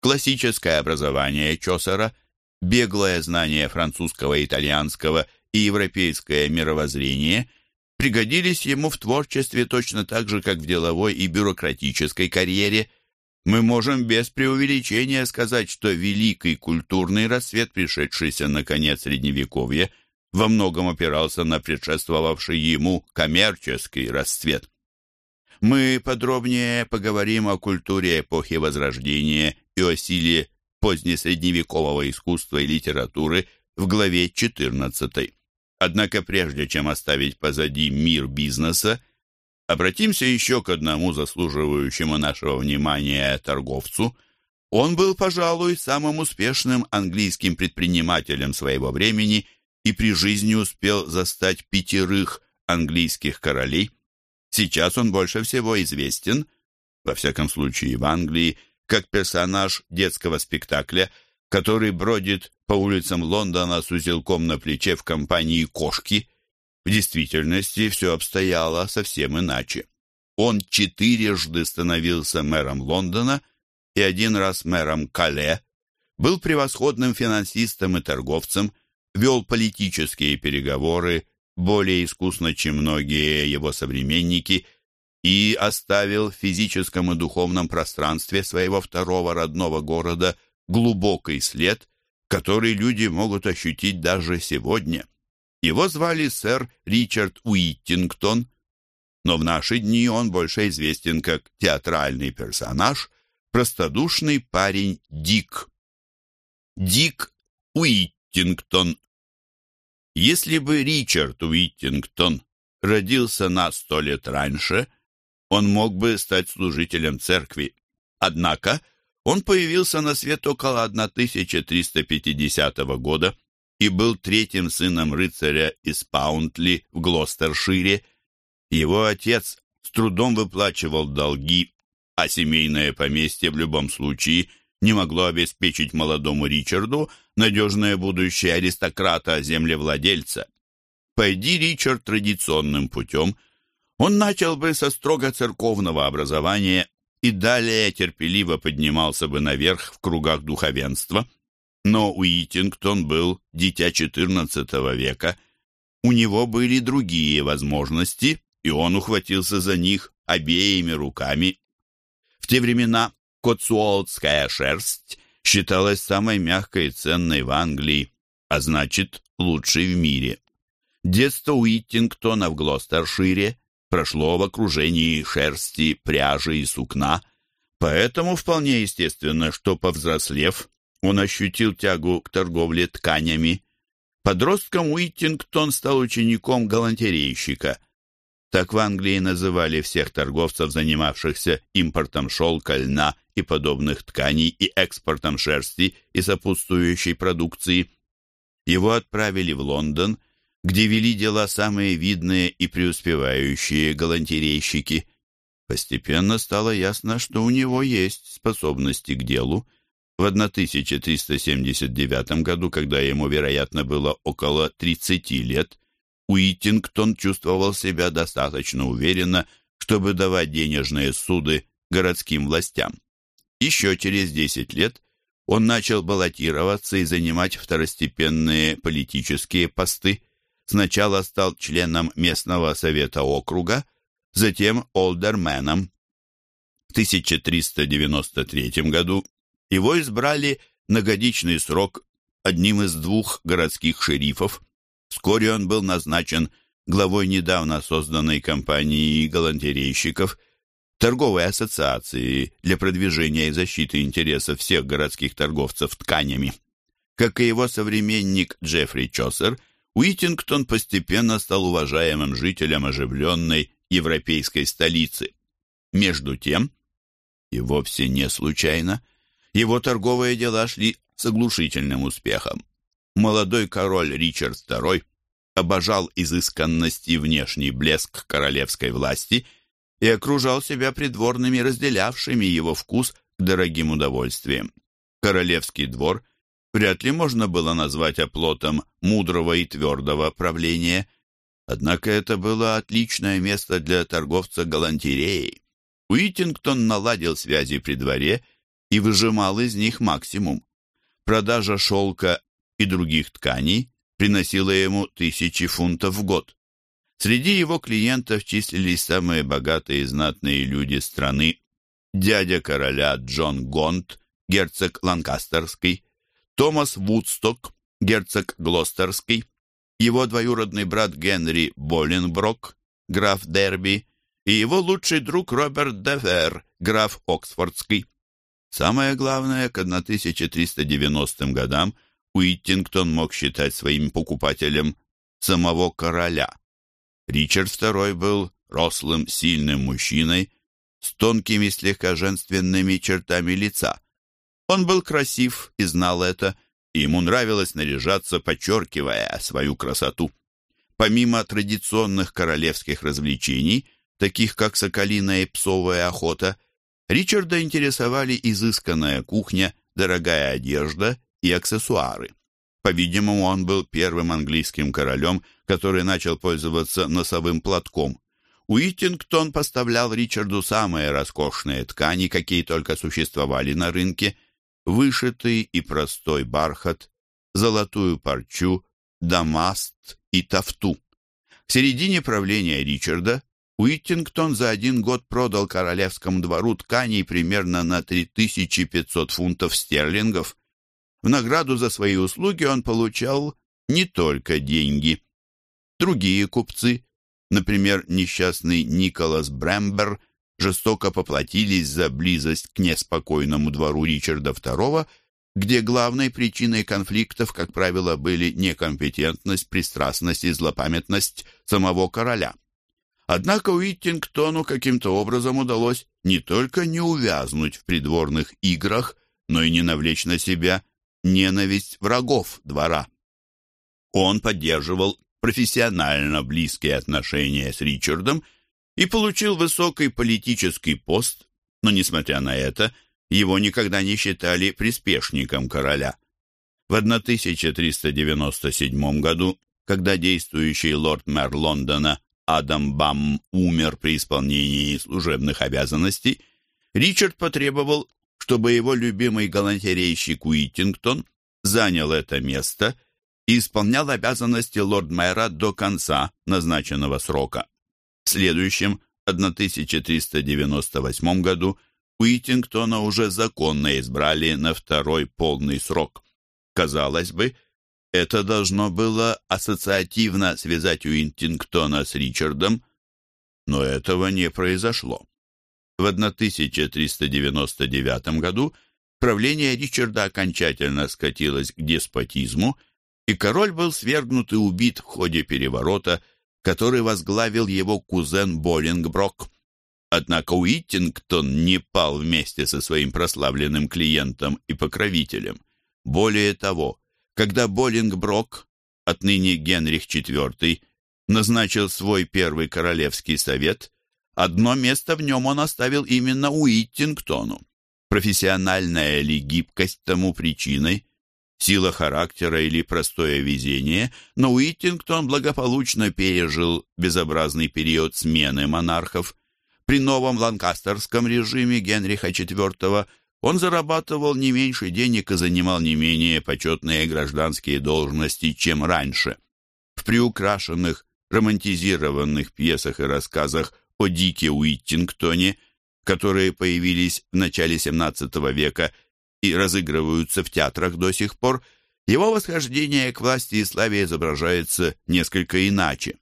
Классическое образование Чосера, беглое знание французского, итальянского и европейское мировоззрение пригодились ему в творчестве точно так же, как в деловой и бюрократической карьере – мы можем без преувеличения сказать, что великий культурный рассвет, пришедшийся на конец Средневековья, во многом опирался на предшествовавший ему коммерческий расцвет. Мы подробнее поговорим о культуре эпохи Возрождения и о силе позднесредневекового искусства и литературы в главе 14. Однако прежде чем оставить позади мир бизнеса, Обратимся еще к одному заслуживающему нашего внимания торговцу. Он был, пожалуй, самым успешным английским предпринимателем своего времени и при жизни успел застать пятерых английских королей. Сейчас он больше всего известен, во всяком случае в Англии, как персонаж детского спектакля, который бродит по улицам Лондона с узелком на плече в компании кошки. В действительности все обстояло совсем иначе. Он четырежды становился мэром Лондона и один раз мэром Кале, был превосходным финансистом и торговцем, вел политические переговоры более искусно, чем многие его современники, и оставил в физическом и духовном пространстве своего второго родного города глубокий след, который люди могут ощутить даже сегодня. Его звали сэр Ричард Уиттингтон, но в наши дни он больше известен как театральный персонаж, простодушный парень Дик. Дик Уиттингтон. Если бы Ричард Уиттингтон родился на сто лет раньше, он мог бы стать служителем церкви. Однако он появился на свет около 1350 года и был третьим сыном рыцаря из Паунтли в Глостершире. Его отец с трудом выплачивал долги, а семейное поместье в любом случае не могло обеспечить молодому Ричарду надежное будущее аристократа-землевладельца. Пойди Ричард традиционным путем, он начал бы со строго церковного образования и далее терпеливо поднимался бы наверх в кругах духовенства. Но Уитингтон был дитя XIV века, у него были другие возможности, и он ухватился за них обеими руками. В те времена Котсуолтская шерсть считалась самой мягкой и ценной в Англии, а значит, лучшей в мире. Детство Уиттингтона в Глостершире прошло в окружении шерсти, пряжи и сукна, поэтому вполне естественно, что, повзрослев, он ощутил тягу к торговле тканями. Подростком Уиттингтон стал учеником галантерейщика – так в Англии называли всех торговцев, занимавшихся импортом шелка, льна и подобных тканей и экспортом шерсти и сопутствующей продукции. Его отправили в Лондон, где вели дела самые видные и преуспевающие галантерейщики. Постепенно стало ясно, что у него есть способности к делу. В 1379 году, когда ему, вероятно, было около 30 лет, Уитингтон чувствовал себя достаточно уверенно, чтобы давать денежные суды городским властям. Еще через 10 лет он начал баллотироваться и занимать второстепенные политические посты. Сначала стал членом местного совета округа, затем олдерменом. В 1393 году его избрали на годичный срок одним из двух городских шерифов. Вскоре он был назначен главой недавно созданной компании галантерейщиков, торговой ассоциации для продвижения и защиты интересов всех городских торговцев тканями. Как и его современник Джеффри Чосер, Уитингтон постепенно стал уважаемым жителем оживленной европейской столицы. Между тем, и вовсе не случайно, его торговые дела шли с оглушительным успехом молодой король Ричард II обожал изысканность и внешний блеск королевской власти и окружал себя придворными, разделявшими его вкус к дорогим удовольствиям. Королевский двор вряд ли можно было назвать оплотом мудрого и твердого правления, однако это было отличное место для торговца галантереей. Уитингтон наладил связи при дворе и выжимал из них максимум. Продажа шелка и других тканей приносила ему тысячи фунтов в год. Среди его клиентов числились самые богатые и знатные люди страны. Дядя короля Джон Гонт, герцог Ланкастерский, Томас Вудсток, герцог Глостерский, его двоюродный брат Генри Боленброк, граф Дерби, и его лучший друг Роберт Дефер, граф Оксфордский. Самое главное, к 1390 годам – Уиттингтон мог считать своим покупателем самого короля. Ричард II был рослым, сильным мужчиной с тонкими, слегка женственными чертами лица. Он был красив и знал это, и ему нравилось наряжаться, подчеркивая свою красоту. Помимо традиционных королевских развлечений, таких как соколиная и псовая охота, Ричарда интересовали изысканная кухня, дорогая одежда и аксессуары. По-видимому, он был первым английским королем, который начал пользоваться носовым платком. Уиттингтон поставлял Ричарду самые роскошные ткани, какие только существовали на рынке, вышитый и простой бархат, золотую парчу, дамаст и тафту. В середине правления Ричарда Уиттингтон за один год продал королевскому двору тканей примерно на 3500 фунтов стерлингов. В награду за свои услуги он получал не только деньги. Другие купцы, например, несчастный Николас Брэмбер, жестоко поплатились за близость к неспокойному двору Ричарда II, где главной причиной конфликтов, как правило, были некомпетентность, пристрастность и злопамятность самого короля. Однако Уиттингтону каким-то образом удалось не только не увязнуть в придворных играх, но и не навлечь на себя ненависть врагов двора. Он поддерживал профессионально близкие отношения с Ричардом и получил высокий политический пост, но, несмотря на это, его никогда не считали приспешником короля. В 1397 году, когда действующий лорд-мэр Лондона Адам Бам умер при исполнении служебных обязанностей, Ричард потребовал, чтобы его любимый галантерейщик Уиттингтон занял это место и исполнял обязанности лорд-мэра до конца назначенного срока. В следующем, 1398 году, Уиттингтона уже законно избрали на второй полный срок. Казалось бы, это должно было ассоциативно связать Уинтингтона с Ричардом, но этого не произошло. В 1399 году правление Ричарда окончательно скатилось к деспотизму, и король был свергнут и убит в ходе переворота, который возглавил его кузен Боллингброк. Однако Уиттингтон не пал вместе со своим прославленным клиентом и покровителем. Более того, когда Боллингброк, отныне Генрих IV, назначил свой первый королевский совет, одно место в нем он оставил именно Уиттингтону. Профессиональная ли гибкость тому причиной, сила характера или простое везение, но Уиттингтон благополучно пережил безобразный период смены монархов. При новом ланкастерском режиме Генриха IV он зарабатывал не меньше денег и занимал не менее почетные гражданские должности, чем раньше. В приукрашенных, романтизированных пьесах и рассказах о Дике Уиттингтоне, которые появились в начале XVII века и разыгрываются в театрах до сих пор, его восхождение к власти и славе изображается несколько иначе.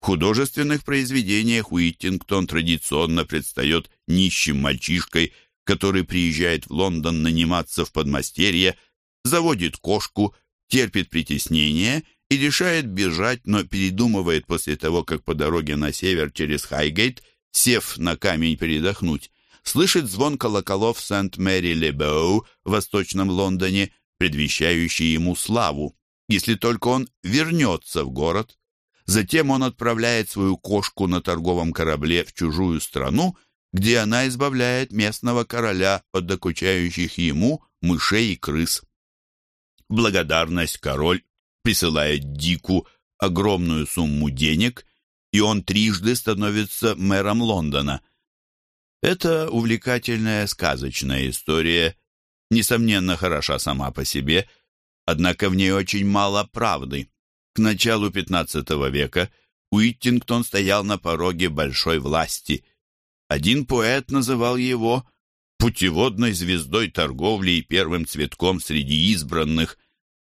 В художественных произведениях Уиттингтон традиционно предстает нищим мальчишкой – который приезжает в Лондон наниматься в подмастерье, заводит кошку, терпит притеснение и решает бежать, но передумывает после того, как по дороге на север через Хайгейт, сев на камень передохнуть, слышит звон колоколов Сент-Мэри-Лебеу в восточном Лондоне, предвещающий ему славу, если только он вернется в город. Затем он отправляет свою кошку на торговом корабле в чужую страну где она избавляет местного короля от докучающих ему мышей и крыс. благодарность король присылает Дику огромную сумму денег, и он трижды становится мэром Лондона. Это увлекательная сказочная история, несомненно, хороша сама по себе, однако в ней очень мало правды. К началу XV века Уиттингтон стоял на пороге большой власти – один поэт называл его путеводной звездой торговли и первым цветком среди избранных.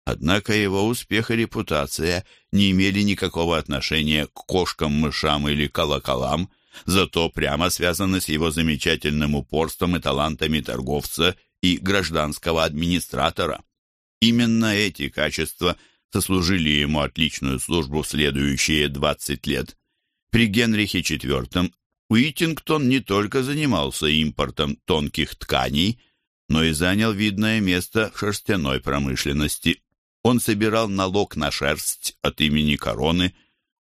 Однако его успех и репутация не имели никакого отношения к кошкам, мышам или колоколам, зато прямо связаны с его замечательным упорством и талантами торговца и гражданского администратора. Именно эти качества сослужили ему отличную службу в следующие 20 лет. При Генрихе IV Уиттингтон не только занимался импортом тонких тканей, но и занял видное место в шерстяной промышленности. Он собирал налог на шерсть от имени короны,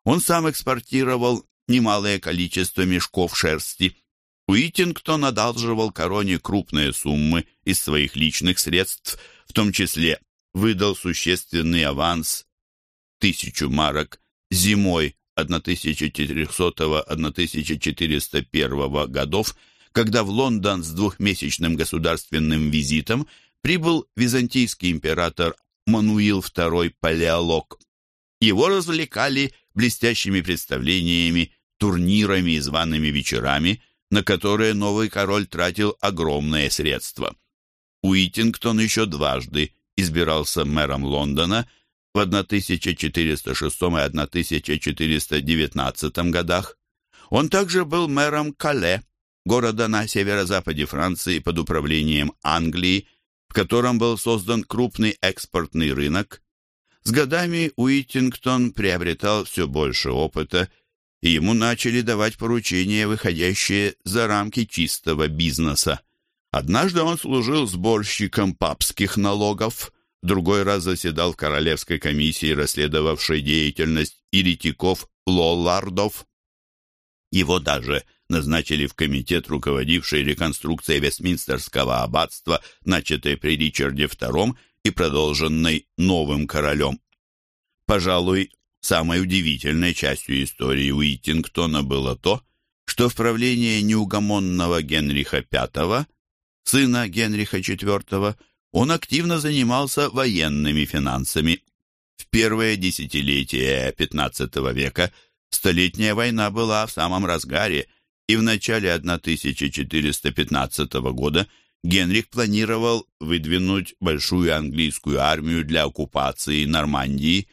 он сам экспортировал немалое количество мешков шерсти. Уитингтон одалживал короне крупные суммы из своих личных средств, в том числе выдал существенный аванс тысячу марок зимой 1400-1401 годов, когда в Лондон с двухмесячным государственным визитом прибыл византийский император Мануил II Палеолог. Его развлекали блестящими представлениями, турнирами и зваными вечерами, на которые новый король тратил огромные средства. Уитингтон еще дважды избирался мэром Лондона в 1406 и 1419 годах. Он также был мэром Кале, города на северо-западе Франции под управлением Англии, в котором был создан крупный экспортный рынок. С годами Уитингтон приобретал все больше опыта, и ему начали давать поручения, выходящие за рамки чистого бизнеса. Однажды он служил сборщиком папских налогов, другой раз заседал в Королевской комиссии, расследовавшей деятельность еретиков-лоллардов. Его даже назначили в комитет, руководивший реконструкцией Вестминстерского аббатства, начатой при Ричарде II и продолженной новым королем. Пожалуй, самой удивительной частью истории Уитингтона было то, что в правление неугомонного Генриха V, сына Генриха IV, он активно занимался военными финансами. В первые десятилетия XV века Столетняя война была в самом разгаре, и в начале 1415 года Генрих планировал выдвинуть большую английскую армию для оккупации Нормандии.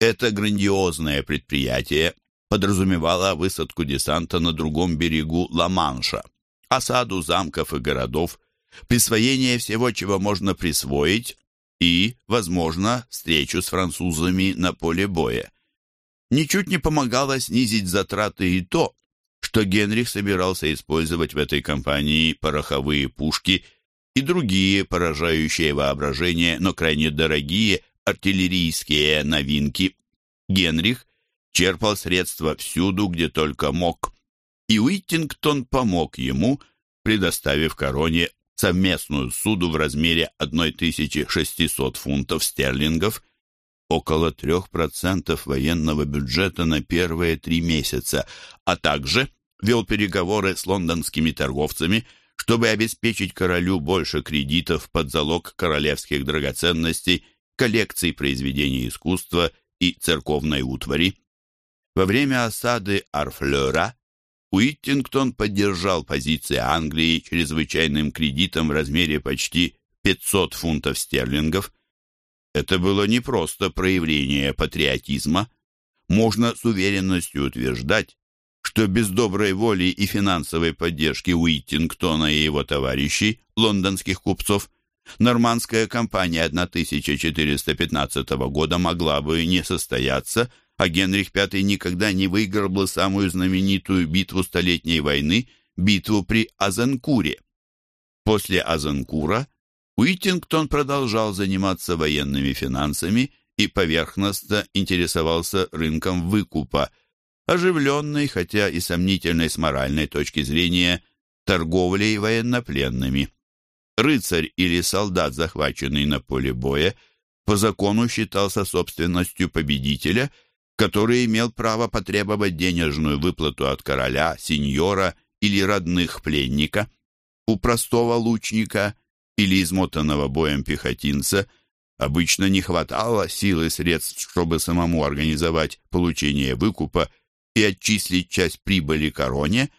Это грандиозное предприятие подразумевало высадку десанта на другом берегу Ла-Манша, осаду замков и городов, присвоение всего, чего можно присвоить, и, возможно, встречу с французами на поле боя. Ничуть не помогало снизить затраты и то, что Генрих собирался использовать в этой кампании пороховые пушки и другие поражающие воображение, но крайне дорогие артиллерийские новинки. Генрих черпал средства всюду, где только мог, и Уиттингтон помог ему, предоставив короне совместную суду в размере 1600 фунтов стерлингов – около 3% военного бюджета на первые три месяца, а также вел переговоры с лондонскими торговцами, чтобы обеспечить королю больше кредитов под залог королевских драгоценностей, коллекций произведений искусства и церковной утвари. Во время осады Арфлера Уиттингтон поддержал позиции Англии чрезвычайным кредитом в размере почти 500 фунтов стерлингов, это было не просто проявление патриотизма. Можно с уверенностью утверждать, что без доброй воли и финансовой поддержки Уиттингтона и его товарищей, лондонских купцов, нормандская кампания 1415 года могла бы не состояться, а Генрих V никогда не выиграл бы самую знаменитую битву Столетней войны, битву при Азенкуре. После Азенкура Уиттингтон продолжал заниматься военными финансами и поверхностно интересовался рынком выкупа, оживленной, хотя и сомнительной с моральной точки зрения, торговлей военнопленными. Рыцарь или солдат, захваченный на поле боя, по закону считался собственностью победителя, который имел право потребовать денежную выплату от короля, сеньора или родных пленника. У простого лучника – или измотанного боем пехотинца обычно не хватало сил и средств, чтобы самому организовать получение выкупа и отчислить часть прибыли короне,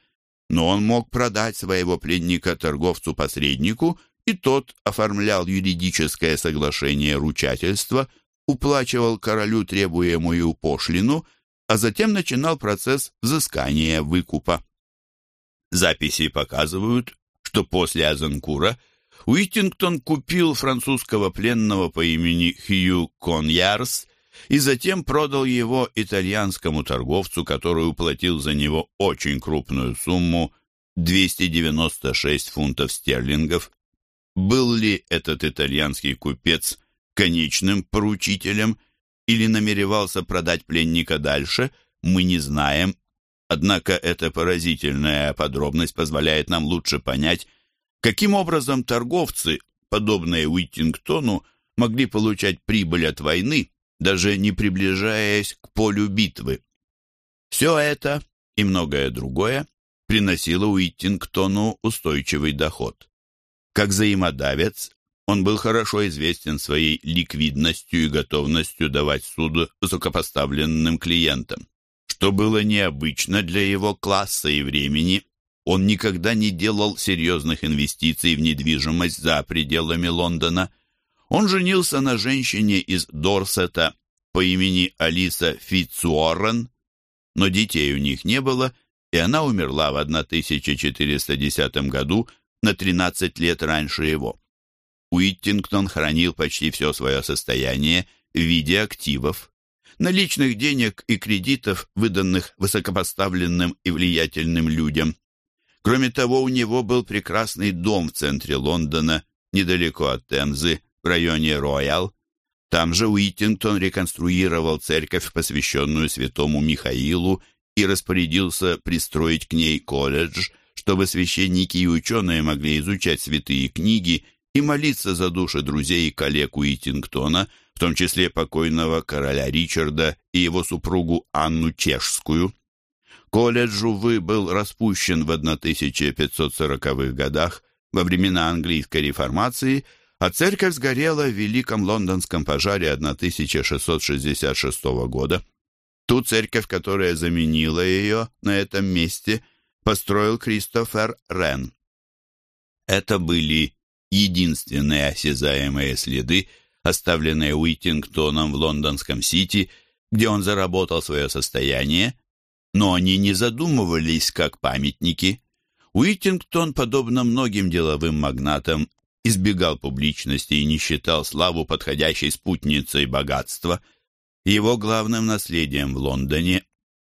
но он мог продать своего пленника торговцу-посреднику, и тот оформлял юридическое соглашение ручательства, уплачивал королю требуемую пошлину, а затем начинал процесс взыскания выкупа. Записи показывают, что после Азанкура Уиттингтон купил французского пленного по имени Хью Коньярс и затем продал его итальянскому торговцу, который уплатил за него очень крупную сумму 296 фунтов стерлингов. Был ли этот итальянский купец конечным поручителем или намеревался продать пленника дальше, мы не знаем. Однако эта поразительная подробность позволяет нам лучше понять, каким образом торговцы, подобные Уиттингтону, могли получать прибыль от войны, даже не приближаясь к полю битвы. Все это и многое другое приносило Уиттингтону устойчивый доход. Как взаимодавец, он был хорошо известен своей ликвидностью и готовностью давать суду высокопоставленным клиентам. Что было необычно для его класса и времени, он никогда не делал серьезных инвестиций в недвижимость за пределами Лондона. Он женился на женщине из Дорсета по имени Алиса Фитцуоррен, но детей у них не было, и она умерла в 1410 году на 13 лет раньше его. Уиттингтон хранил почти все свое состояние в виде активов, наличных денег и кредитов, выданных высокопоставленным и влиятельным людям. Кроме того, у него был прекрасный дом в центре Лондона, недалеко от Темзы, в районе Роял. Там же Уиттингтон реконструировал церковь, посвященную святому Михаилу, и распорядился пристроить к ней колледж, чтобы священники и ученые могли изучать святые книги и молиться за души друзей и коллег Уиттингтона, в том числе покойного короля Ричарда и его супругу Анну Чешскую. Колледж, увы, был распущен в 1540-х годах во времена английской реформации, а церковь сгорела в Великом лондонском пожаре 1666 года. Ту церковь, которая заменила ее на этом месте, построил Кристофер Рен. Это были единственные осязаемые следы, оставленные Уитингтоном в лондонском Сити, где он заработал свое состояние, но они не задумывались как памятники. Уитингтон, подобно многим деловым магнатам, избегал публичности и не считал славу подходящей спутницей богатства. Его главным наследием в Лондоне,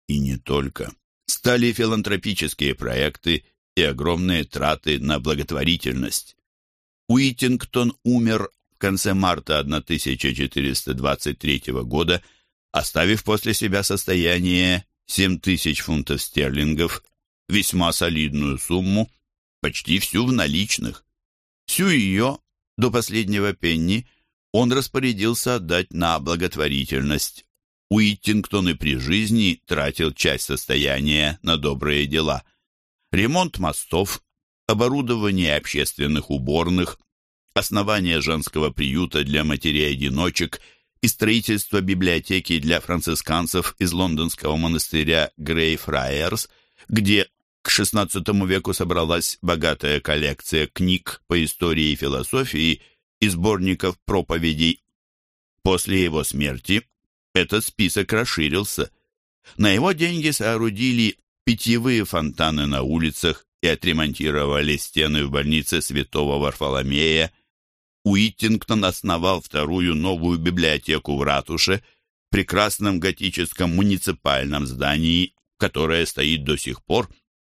и не только, стали филантропические проекты и огромные траты на благотворительность. Уитингтон умер в конце марта 1423 года, оставив после себя состояние 7 тысяч фунтов стерлингов, весьма солидную сумму, почти всю в наличных. Всю ее, до последнего пенни, он распорядился отдать на благотворительность. Уиттингтон и при жизни тратил часть состояния на добрые дела. Ремонт мостов, оборудование общественных уборных, основание женского приюта для матерей-одиночек и строительство библиотеки для францисканцев из лондонского монастыря Грей Фраерс, где к XVI веку собралась богатая коллекция книг по истории и философии и сборников проповедей. После его смерти этот список расширился. На его деньги соорудили питьевые фонтаны на улицах, и отремонтировали стены в больнице святого Варфоломея. Уиттингтон основал вторую новую библиотеку в ратуше, прекрасном готическом муниципальном здании, которое стоит до сих пор,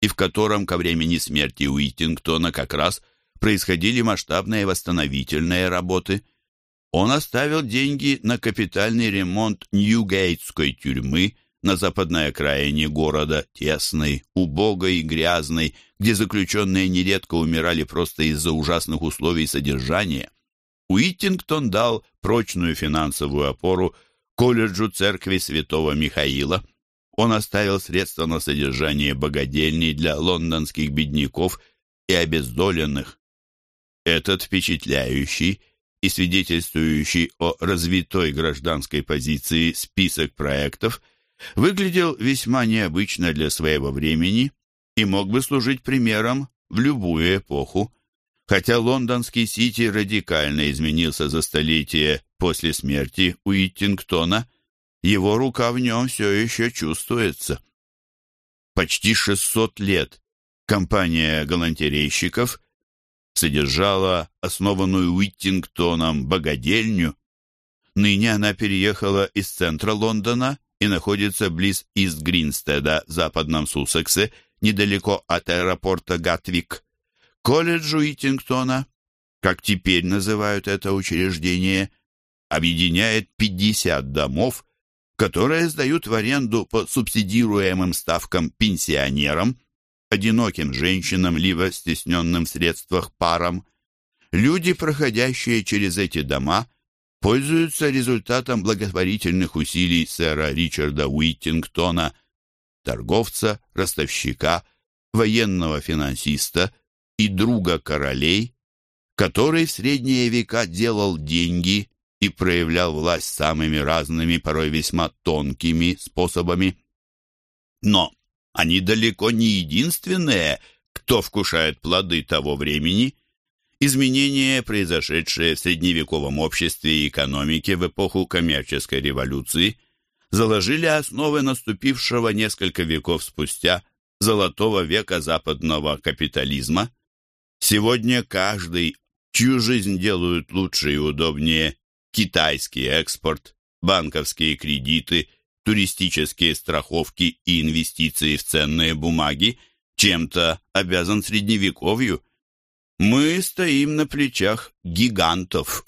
и в котором ко времени смерти Уиттингтона как раз происходили масштабные восстановительные работы. Он оставил деньги на капитальный ремонт Ньюгейтской тюрьмы, на западной окраине города, тесной, убогой и грязной, где заключенные нередко умирали просто из-за ужасных условий содержания. Уиттингтон дал прочную финансовую опору колледжу церкви святого Михаила. Он оставил средства на содержание богадельней для лондонских бедняков и обездоленных. Этот впечатляющий и свидетельствующий о развитой гражданской позиции список проектов – выглядел весьма необычно для своего времени и мог бы служить примером в любую эпоху, хотя лондонский Сити радикально изменился за столетие после смерти Уиттингтона, его рука в нем все еще чувствуется. Почти 600 лет компания галантерейщиков содержала основанную Уиттингтоном богадельню. Ныне она переехала из центра Лондона и находится близ Ист-Гринстеда в западном Суссексе, недалеко от аэропорта Гатвик. Колледж Уитингтона, как теперь называют это учреждение, объединяет 50 домов, которые сдают в аренду по субсидируемым ставкам пенсионерам, одиноким женщинам, либо стесненным в средствах парам. Люди, проходящие через эти дома, пользуются результатом благотворительных усилий сэра Ричарда Уиттингтона, торговца, ростовщика, военного финансиста и друга королей, который в средние века делал деньги и проявлял власть самыми разными, порой весьма тонкими способами. Но они далеко не единственные, кто вкушает плоды того времени. Изменения, произошедшие в средневековом обществе и экономике в эпоху коммерческой революции, заложили основы наступившего несколько веков спустя золотого века западного капитализма. Сегодня каждый, чью жизнь делают лучше и удобнее китайский экспорт, банковские кредиты, туристические страховки и инвестиции в ценные бумаги, чем-то обязан средневековью. Мы стоим на плечах гигантов,